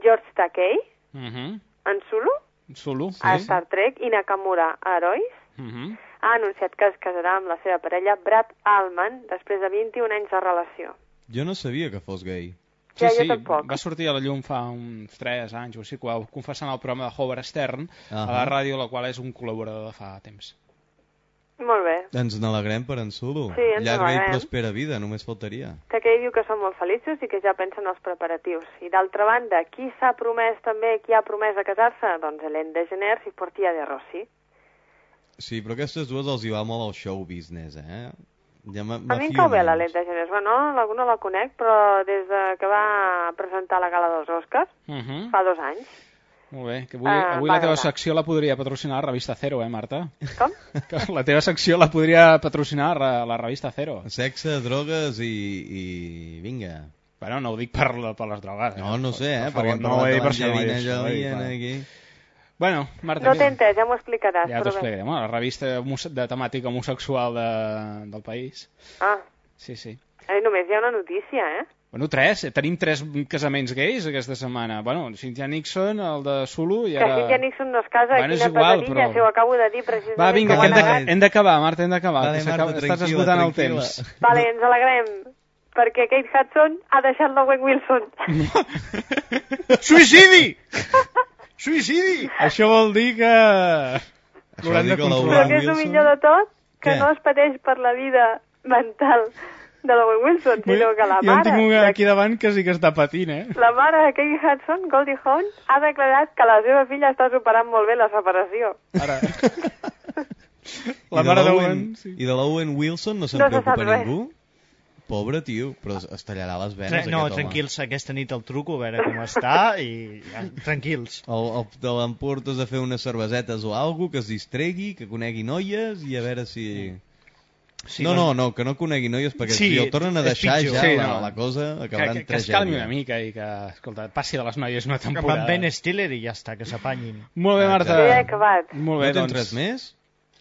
George Takei, Mm -hmm. en Zulu, Zulu. a Star Trek, i Nakamura a Herois, Mm -hmm. ha anunciat que es casarà amb la seva parella Brad Allman després de 21 anys de relació. Jo no sabia que fos gay. Sí, Ja, jo sí, tampoc. va sortir a la llum fa uns 3 anys o així, que confessar en el programa de Howard Stern, a la ràdio, la qual és un col·laborador de fa temps. Molt bé. Ens n'alegrem per en Zulu. Sí, ens Llarga i prospera vida, només faltaria. Takei diu que són molt feliços i que ja pensen els preparatius. I d'altra banda, qui s'ha promès també, qui ha promès de casar-se? Doncs Hélène Degeneres i Portia de Rossi. Sí, però aquestes dues els hi va molt al show business, eh? Ja A mi em cau bé la Ellen DeGeneres. Bueno, no, no la conec, però des de que va presentar la gala dels Oscars, Uh -huh. fa dos anys. Molt bé, que avui, Ah, avui va la teva agradar. secció la podria patrocinar la revista Zero, eh, Marta? Com? Que la teva secció la podria patrocinar la, la revista Zero. Sexe, drogues i, i vinga. Bueno, no ho dic per, per les drogues. No, no sé, eh, Per favor, perquè no ho he dit per això. no ho he dit l'Angelina per això, ho he dit, Jolie aquí. Bueno, Marta, No t'he entès, ja m'ho explicaràs. Ja t'ho explicaré. Bueno, la revista de temàtica homosexual de, del país. Ah, Sí, sí. eh, només hi ha una notícia, eh? Bueno, tres. Tenim tres casaments gais aquesta setmana. Bueno, Cynthia Nixon, el de Zulu i Que ara... Cynthia Nixon no es casa, Bueno, quina igual, pesadilla, però- si ho acabo de dir precisament. Va, vinga, que hem de- hem d'acabar, Marta, hem d'acabar. Vale, que Marta, Estàs esgotant el temps. Vale, ens alegrem, perquè Kate Hudson ha deixat l'Owen Wilson. Suïcidi! Suïcidi! Això vol dir que... Això L'haurem vol dir de que l'Owen Però que és el Wilson? millor de tot, que Què? no es pateix per la vida mental de l'Owen Wilson, sinó que la jo en mare, tinc una de- aquí davant que sí que està patint, eh? la mare de Kate Hudson, Goldie Hawn, ha declarat que la seva filla està superant molt bé la separació. Ara. I La de mare d'Owen... Sí. I de l'Owen Wilson no se'n No se preocupa sap res. Pobre tio, però es- tallarà les venes, Tra no, aquest home. tranquils, aquesta nit el truco, a veure com està, i ja, tranquils. El, el, te l'emportes a fer unes cervesetes o alguna que es distregui, que conegui noies i a veure si... Sí, no, no, no, que no conegui noies perquè Sí, si el tornen a deixar pitjor. ja Sí, la, no. la cosa Que, acabarà que, en que es calmi tragèdia. una mica i que, escolta, passi de les noies una temporada. en Ben Stiller i ja està, que s'apanyin. Molt bé, Ah, Marta. Ja he acabat. Molt No bé, tens doncs. res més?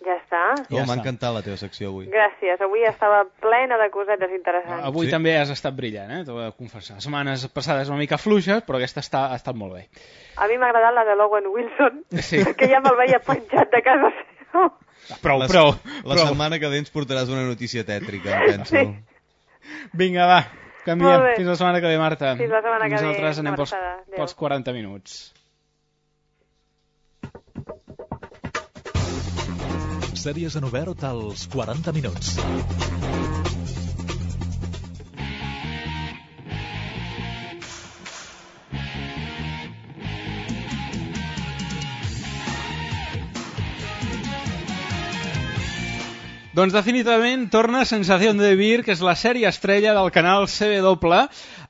Ja està. Oh, Ja M'ha encantat la teva secció avui. Gràcies. Avui estava plena de cosetes interessants. Avui Sí. també has estat brillant, eh? T'ho he de confessar. Setmanes passades una mica fluixes, però aquesta està, ha estat molt bé. A mi m'ha agradat la de l'Owen Wilson, Sí. perquè ja me'l veia penjat de casa seva. Prou, la, prou, La prou. setmana que ve ens portaràs una notícia tètrica, em penso. Sí. Vinga, va, canviem. Fins la setmana que ve, Marta. Fins la setmana que ve, Nosaltres anem pels, pels 40 minuts. Sèries en obert als 40 minuts. Doncs definitivament torna Sensación de Vivir, que és la sèrie estrella del canal CW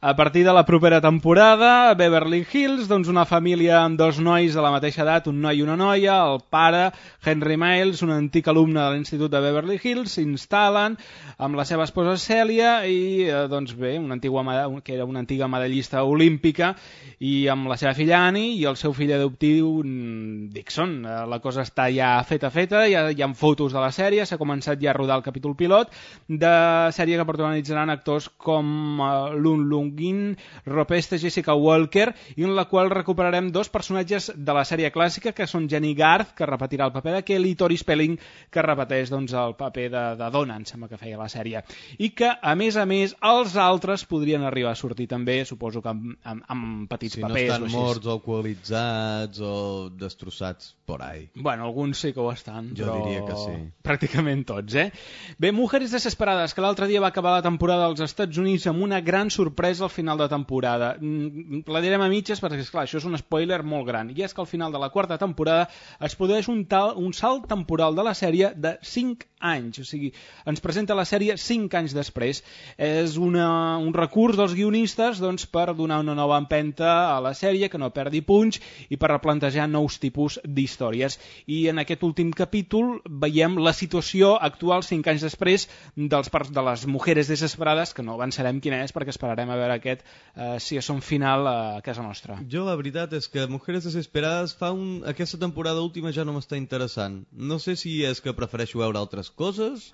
a partir de la propera temporada. Beverly Hills, doncs una família amb dos nois de la mateixa edat, un noi i una noia, el pare, Henry Miles, un antic alumne de l'Institut de Beverly Hills, s'instal·len amb la seva esposa Cèlia i, eh, doncs bé, una antigua, meda- que era una antiga medallista olímpica i amb la seva filla Annie i el seu fill adoptiu mm, Dixon. Eh, La cosa està ja feta, feta, ja hi ha fotos de la sèrie, s'ha començat ja a rodar el capítol pilot, de sèrie que protagonitzaran actors com uh, Lun Lungin, Ropeste, Jessica Walker, i en la qual recuperarem dos personatges de la sèrie clàssica, que són Jenny Garth, que repetirà el paper de Kelly, i Tori Spelling, que repeteix doncs, el paper de, de Donna, em sembla que feia la sèrie. I que, a més a més, els altres podrien arribar a sortir també, suposo que amb, amb, amb petits Si no papers. estan o morts o alcoholitzats o destrossats por ahí. Bueno, alguns sí que ho estan, Jo però diria que sí. pràcticament tots, eh? Bé, Mujeres Desesperades, que l'altre dia va acabar la temporada als Estats Units amb una gran sorpresa al final de temporada. Mm, La direm a mitges perquè, esclar, això és un spoiler molt gran. I és que al final de la quarta temporada es produeix un, tal, un salt temporal de la sèrie de 5 anys. O sigui, ens presenta la sèrie 5 anys després. És una, un recurs dels guionistes doncs, per donar una nova empenta a la sèrie, que no perdi punys, i per replantejar nous tipus d'històries. I en aquest últim capítol veiem la situació actual 5 anys després dels, de les mujeres desesperades, que no avançarem quina és perquè esperarem a veure aquest eh, si és un final a casa nostra. Jo la veritat és que Mujeres Desesperades fa un... aquesta temporada última ja no m'està interessant. No sé si és que prefereixo veure altres coses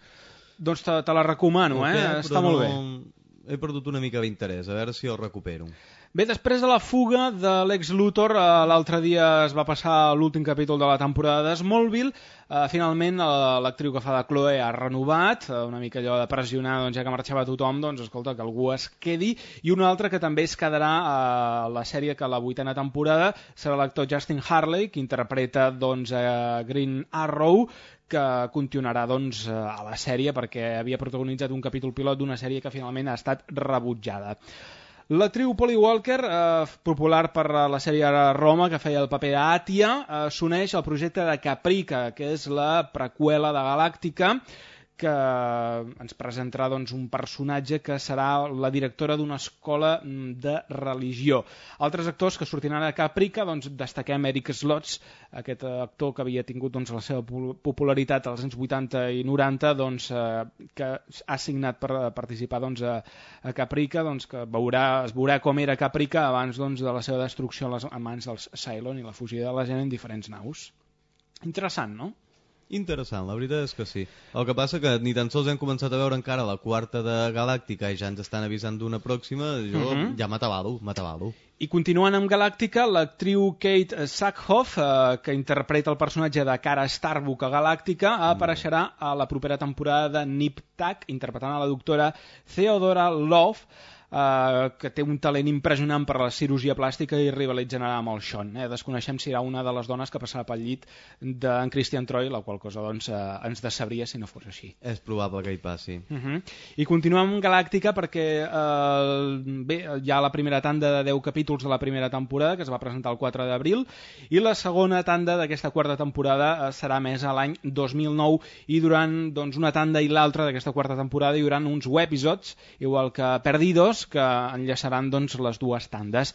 Doncs te, te la recomano, o eh? Està molt no... bé. He perdut una mica d'interès, a veure si el recupero. Bé, després de la fuga de l'ex Luthor, eh, l'altre dia es va passar l'últim capítol de la temporada de Smallville, eh, finalment eh, l'actriu que fa de Chloe ha renovat, eh, una mica allò de pressionar, doncs, ja que marxava tothom, doncs escolta, que algú es quedi, i un altre que també es quedarà a la sèrie que a la vuitena temporada serà l'actor Justin Harley, que interpreta doncs, eh, Green Arrow, que continuarà doncs, eh, a la sèrie perquè havia protagonitzat un capítol pilot d'una sèrie que finalment ha estat rebutjada. L'actriu Polly Walker, eh, popular per eh, la sèrie Roma, que feia el paper d'Atia, eh, s'uneix al projecte de Caprica, que és la preqüela de Galàctica, que ens presentarà doncs, un personatge que serà la directora d'una escola mm, de religió. Altres actors que sortiran a Caprica, doncs, destaquem Eric Slots, aquest actor que havia tingut doncs, la seva popularitat als anys 80 i 90, doncs, eh, que ha signat per eh, participar doncs, a, a Caprica, doncs, que veurà, es veurà com era Caprica abans doncs, de la seva destrucció a les a mans dels Cylon i la fugida de la gent en diferents naus. Interessant, no? Interessant, la veritat és que sí. El que passa que ni tan sols hem començat a veure encara la quarta de Galàctica i ja ens estan avisant d'una pròxima, jo Mhm. ja m'atabalo, m'atabalo. I continuant amb Galàctica, l'actriu Kate Sackhoff, eh, que interpreta el personatge de Cara Starbuck a Galàctica, apareixerà a la propera temporada de Nip Tuck, interpretant a la doctora Theodora Love, eh, que té un talent impressionant per la cirurgia plàstica i rivalitzarà amb el Sean. Eh? Desconeixem si serà una de les dones que passarà pel llit d'en Christian Troy, la qual cosa doncs, eh, ens decebria si no fos així. És probable que hi passi. Uh -huh. I continuem amb Galàctica perquè eh, bé, hi ha la primera tanda de 10 capítols de la primera temporada que es va presentar el 4 d'abril i la segona tanda d'aquesta quarta temporada eh, serà més a l'any 2009 i durant doncs, una tanda i l'altra d'aquesta quarta temporada hi haurà uns webisodes igual que Perdidos que enllaçaran doncs, les dues tandes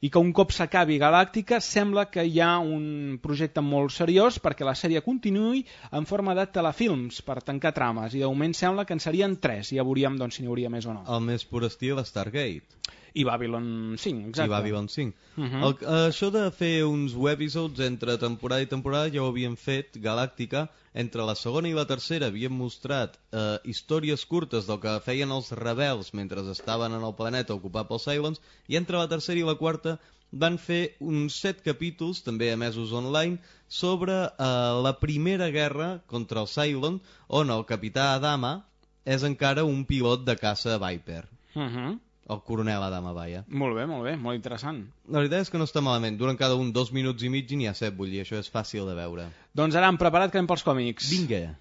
i que un cop s'acabi Galàctica sembla que hi ha un projecte molt seriós perquè la sèrie continuï en forma de telefilms per tancar trames i de moment sembla que en serien tres ja veuríem doncs, si n'hi hauria més o no. El més pur estil Stargate. I Babylon 5, exacte. I Babylon 5. Uh -huh. el, eh, això de fer uns webisodes entre temporada i temporada ja ho havíem fet, Galàctica. Entre la segona i la tercera havíem mostrat eh, històries curtes del que feien els rebels mentre estaven en el planeta ocupat pels Cylons, i entre la tercera i la quarta van fer uns set capítols, també emesos online, sobre eh, la primera guerra contra els Cylon, on el capità Adama és encara un pilot de caça Viper. Uh -huh. El coronel Adama, vaja. Molt bé, molt bé, molt interessant. La veritat és que no està malament. Duren cada un dos minuts i mig i n'hi ha set, vull dir, això és fàcil de veure. Doncs ara hem preparat que anem pels còmics. Vinga.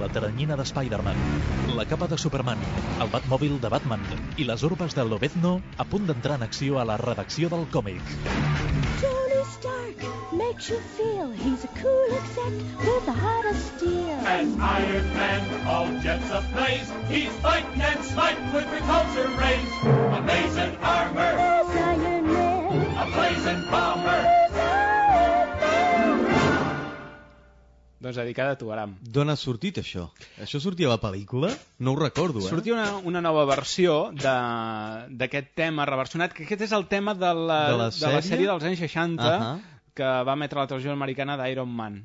La teranyina de Spider-Man, la capa de Superman, el Batmòbil de Batman i les urbes de Lobezno a punt d'entrar en acció a la redacció del còmic. Tony Stark makes you feel he's a cool exec with the hottest steel. As Iron Man, all jets ablaze, he's fighting and smiting with repulsor rays. Amazing armor, There's Iron Man. a blazing bomber. Doncs dedicada a tu, Aram. D'on ha sortit això? Això sortia a la pel·lícula? No ho recordo, eh? Sortia una, una nova versió de- d'aquest tema reversionat, que aquest és el tema de la, De la de la sèrie? sèrie dels anys 60 Ahà. Que va emetre la televisió americana d'Iron Man.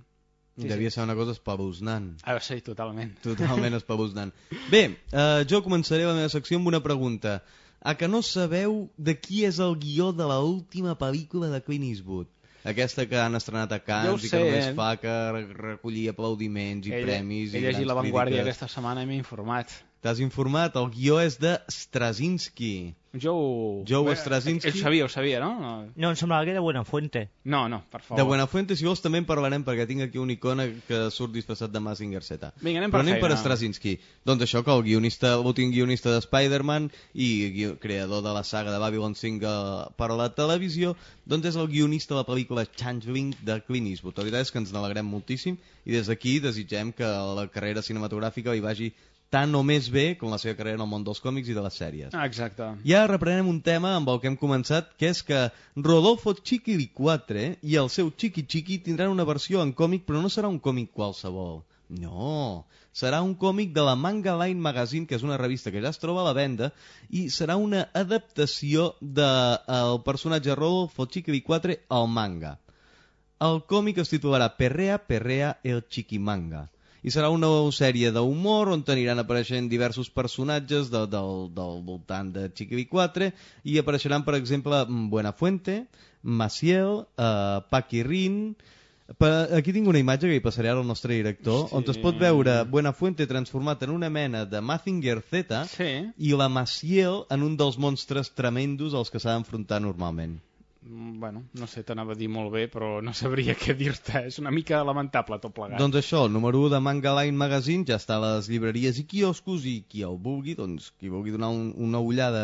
Sí, Devia ser una cosa espeluznant. Ah, sí, totalment. Totalment espeluznant. Bé, eh, jo començaré la meva secció amb una pregunta. A que no sabeu de qui és el guió de l última pel·lícula de Clint Eastwood? Aquesta que han estrenat a Cannes i que sé, només eh? fa que re- recollir aplaudiments i He- premis He llegit La Vanguardia crítiques. aquesta setmana i m'he informat. T'has informat? El guió és de Straczynski. Joe... Joe Bé, Straczynski. Ho sabia, ho sabia, no? No, No, em semblava que era Buenafuente. no, no per favor. De Buenafuente, si vols, també en parlarem, perquè tinc aquí una icona que surt disfressat de Mazinger Z. Vinga, anem Però per anem per feina. Straczynski. Doncs això, que el guionista, l'últim guionista de Spider-Man i creador de la saga de Babylon 5 eh, per a la televisió, doncs és el guionista de la pel·lícula Changeling de Clint Eastwood. La veritat és que ens n'alegrem moltíssim i des d'aquí desitgem que la carrera cinematogràfica li vagi tant o més bé com la seva carrera en el món dels còmics i de les sèries. Ah, exacte. I ara reprenem un tema amb el que hem començat, que és que Rodolfo Chiqui 4 i el seu Chiqui Chiqui tindran una versió en còmic, però no serà un còmic qualsevol. No, serà un còmic de la Manga Line Magazine, que és una revista que ja es troba a la venda, i serà una adaptació del de, personatge Rodolfo Chiqui 4 al manga. El còmic es titularà Perrea, Perrea, el Chiquimanga i serà una sèrie d'humor on aniran apareixent diversos personatges de, del, del voltant de Chiqui 4 i apareixeran, per exemple, Buenafuente, Maciel, eh, Paquirrin... Pa, aquí tinc una imatge que hi passaré ara al nostre director, Hosti. on es pot veure Buenafuente transformat en una mena de Mazinger Z Sí. i la Maciel en un dels monstres tremendos als que s'ha d'enfrontar normalment. Mm, Bueno, no sé, t'anava a dir molt bé, però no sabria què dir-te. És una mica lamentable tot plegat. Doncs això, el número 1 de Manga Line Magazine ja està a les llibreries i quioscos i qui el vulgui, doncs qui vulgui donar un, una ullada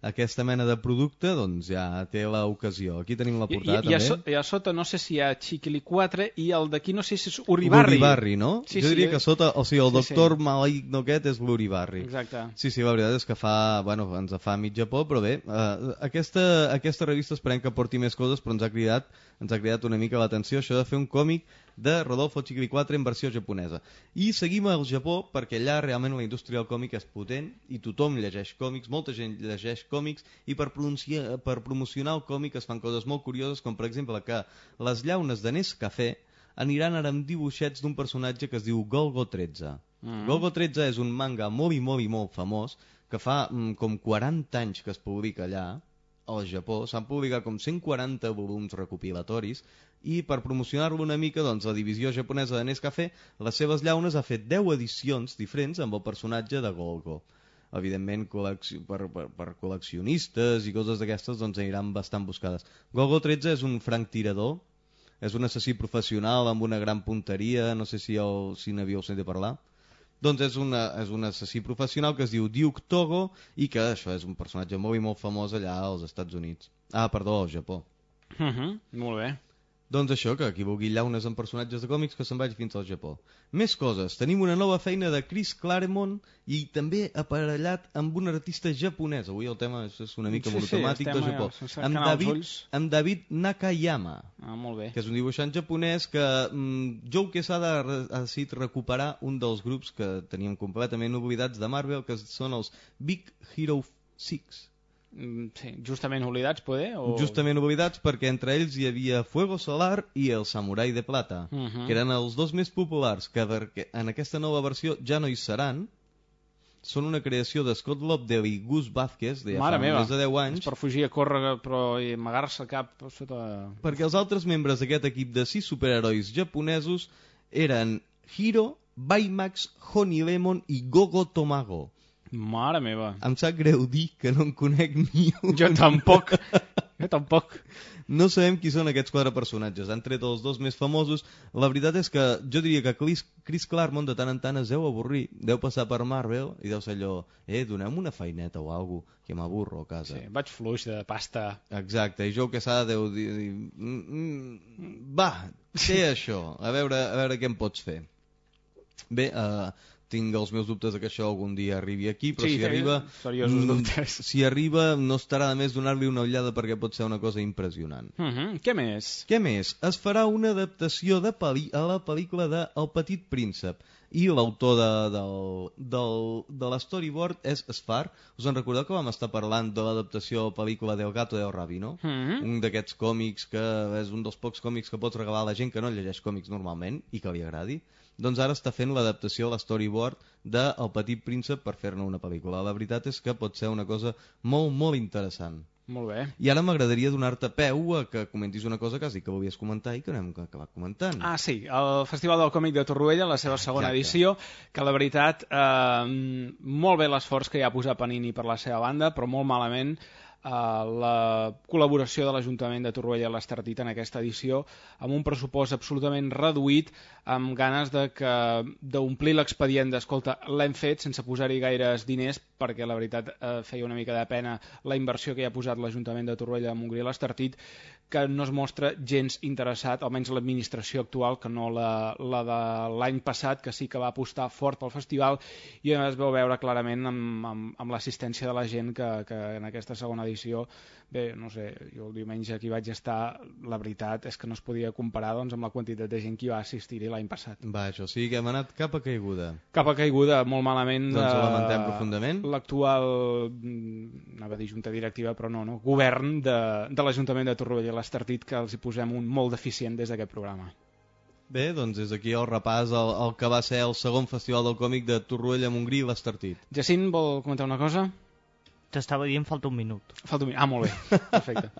a aquesta mena de producte, doncs ja té l'ocasió. Aquí tenim la I, portada i, i, a també. so, I a sota no sé si hi ha Chiquili 4 i el d'aquí no sé si és Uribarri. L'Uribarri, no? Sí, jo sí, diria eh? que sota, o sigui, el Sí, sí. doctor Maligno aquest és l'Uribarri. Exacte. Sí, sí, la veritat és que fa, bueno, ens fa mitja por, però bé, eh, aquesta, aquesta revista esperem que porti més coses, però ens ha cridat, ens ha cridat una mica l'atenció això de fer un còmic de Rodolfo Chigli 4 en versió japonesa. I seguim al Japó perquè allà realment la indústria del còmic és potent i tothom llegeix còmics, molta gent llegeix còmics i per, per promocionar el còmic es fan coses molt curioses com per exemple que les llaunes de Nescafé aniran ara amb dibuixets d'un personatge que es diu Golgo 13. Mm. Golgo 13 és un manga molt i molt i molt famós que fa mm, com 40 anys que es publica allà al Japó, s'han publicat com 140 volums recopilatoris i per promocionar-lo una mica, doncs, la divisió japonesa de Nescafé, les seves llaunes ha fet 10 edicions diferents amb el personatge de Golgo. Evidentment, col·lecci... per, per, per col·leccionistes i coses d'aquestes doncs, aniran bastant buscades. Golgo 13 és un franc tirador, és un assassí professional amb una gran punteria, no sé si, el, si n'havíeu sentit parlar. Doncs és, una, és un assassí professional que es diu Duke Togo i que això és un personatge molt i molt famós allà als Estats Units. Ah, perdó, al Japó. Uh -huh. Molt bé. Doncs això, que qui vulgui llaunes en personatges de còmics que se'n vagi fins al Japó. Més coses. Tenim una nova feina de Chris Claremont i també aparellat amb un artista japonès. Avui el tema és, una mica Sí, sí, monotemàtic estem del Japó. sense Amb David, amb David Nakayama Ah, molt bé. que és un dibuixant japonès que mm, Joe Quesada ha decidit recuperar un dels grups que teníem completament oblidats de Marvel, que són els Big Hero 6. Mm, Sí, justament oblidats, poder? O... Justament oblidats perquè entre ells hi havia Fuego Solar i el Samurai de Plata, Mhm. que eren els dos més populars, que en aquesta nova versió ja no hi seran, són una creació de Scott Lobdell i Gus Vázquez, de Mare fa meva. més de 10 anys, És per fugir a córrer, però i amagar-se cap sota... perquè els altres membres d'aquest equip de sis superherois japonesos eren Hiro, Baymax, Honey Lemon i Gogo Tomago. Mare meva. Em sap greu dir que no en conec ni un. Jo tampoc. Jo tampoc. No sabem qui són aquests quatre personatges. Han tret els dos més famosos. La veritat és que jo diria que Chris, Chris Claremont de tant en tant es deu avorrir. Deu passar per Marvel i deu ser allò eh, donem una feineta o alguna cosa, que m'avorro a casa. Sí, vaig fluix de pasta. Exacte, i Joe Quesada deu dir, dir "Mm, mm, va, sé això, a veure, a veure què em pots fer. Bé, eh, tinc els meus dubtes de que això algun dia arribi aquí, però Sí, si arriba... seriosos mm, dubtes. Si arriba, no estarà de més donar-li una ullada perquè pot ser una cosa impressionant. Uh -huh. Què més? Què més? Es farà una adaptació de pel·li a la pel·lícula de El petit príncep i l'autor de, del, del, de la storyboard és Sfar. Us en recordeu que vam estar parlant de l'adaptació a la pel·lícula del gato del Rabino? Uh -huh. Un d'aquests còmics que és un dels pocs còmics que pots regalar a la gent que no llegeix còmics normalment i que li agradi. Doncs ara està fent l'adaptació a la storyboard de El petit príncep per fer-ne una pel·lícula. La veritat és que pot ser una cosa molt, molt interessant. Molt bé. I ara m'agradaria donar-te peu a que comentis una cosa que has dit que volies comentar i que no hem acabat comentant. Ah, sí, el Festival del Còmic de Torroella, la seva segona Exacte. edició, que la veritat, eh, molt bé l'esforç que hi ha posat Panini per la seva banda, però molt malament eh, la col·laboració de l'Ajuntament de Torroella l'Estartit en aquesta edició, amb un pressupost absolutament reduït, amb ganes de que d'omplir l'expedient d'escolta, l'hem fet sense posar-hi gaires diners, perquè la veritat eh, feia una mica de pena la inversió que hi ha posat l'Ajuntament de Torroella de Montgrí l'Estartit, que no es mostra gens interessat, almenys l'administració actual, que no la, la de l'any passat, que sí que va apostar fort pel festival, i es veu veure clarament amb, amb, amb l'assistència de la gent que, que en aquesta segona edició, bé, no sé, jo el diumenge hi vaig estar, la veritat és que no es podia comparar doncs, amb la quantitat de gent que hi va assistir-hi l'any passat. Va, això sí que hem anat cap a caiguda. Cap a caiguda, molt malament. Doncs ho eh, lamentem profundament. L'actual, mm, anava a dir junta directiva, però no, no, govern de, de l'Ajuntament de Torroella l'Estartit, que els hi posem un molt deficient des d'aquest programa. Bé, doncs és aquí el repàs al, al que va ser el segon festival del còmic de Torroella, Montgrí i l'Estartit. Jacint, vol comentar una cosa? T'estava dient falta un minut. Falta un minut. Ah, molt bé. Perfecte.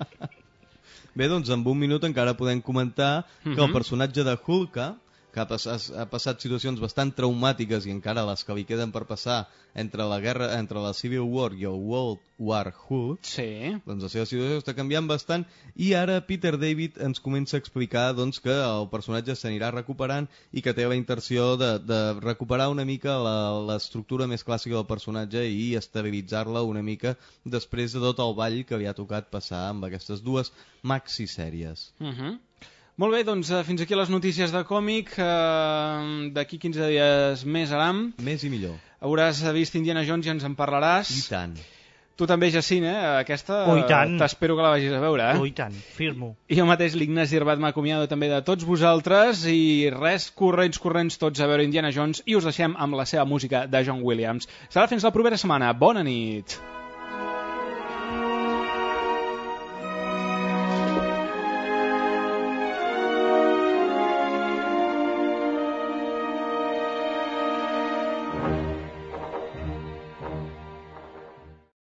Bé, doncs amb un minut encara podem comentar que Mhm. el personatge de Hulka que ha, pas, ha passat situacions bastant traumàtiques i encara les que li queden per passar entre la guerra entre la Civil War i el World War Hulk, sí. doncs la seva situació està canviant bastant i ara Peter David ens comença a explicar doncs, que el personatge s'anirà recuperant i que té la intenció de, de recuperar una mica la- l'estructura més clàssica del personatge i estabilitzar-la una mica després de tot el ball que li ha tocat passar amb aquestes dues maxi-sèries. Uh -huh. Molt bé, doncs eh, fins aquí les notícies de còmic. Eh, D'aquí 15 dies més, Aram. Més i millor. Hauràs vist Indiana Jones i ens en parlaràs. I tant. Tu també, Jacint, eh? Aquesta Oh, t'espero que la vagis a veure, eh? Oh, i tant, firmo. I jo mateix, l'Ignasi Herbat, m'acomiado també de tots vosaltres i res, corrents, corrents tots a veure Indiana Jones i us deixem amb la seva música de John Williams. Serà fins la propera setmana. Bona nit!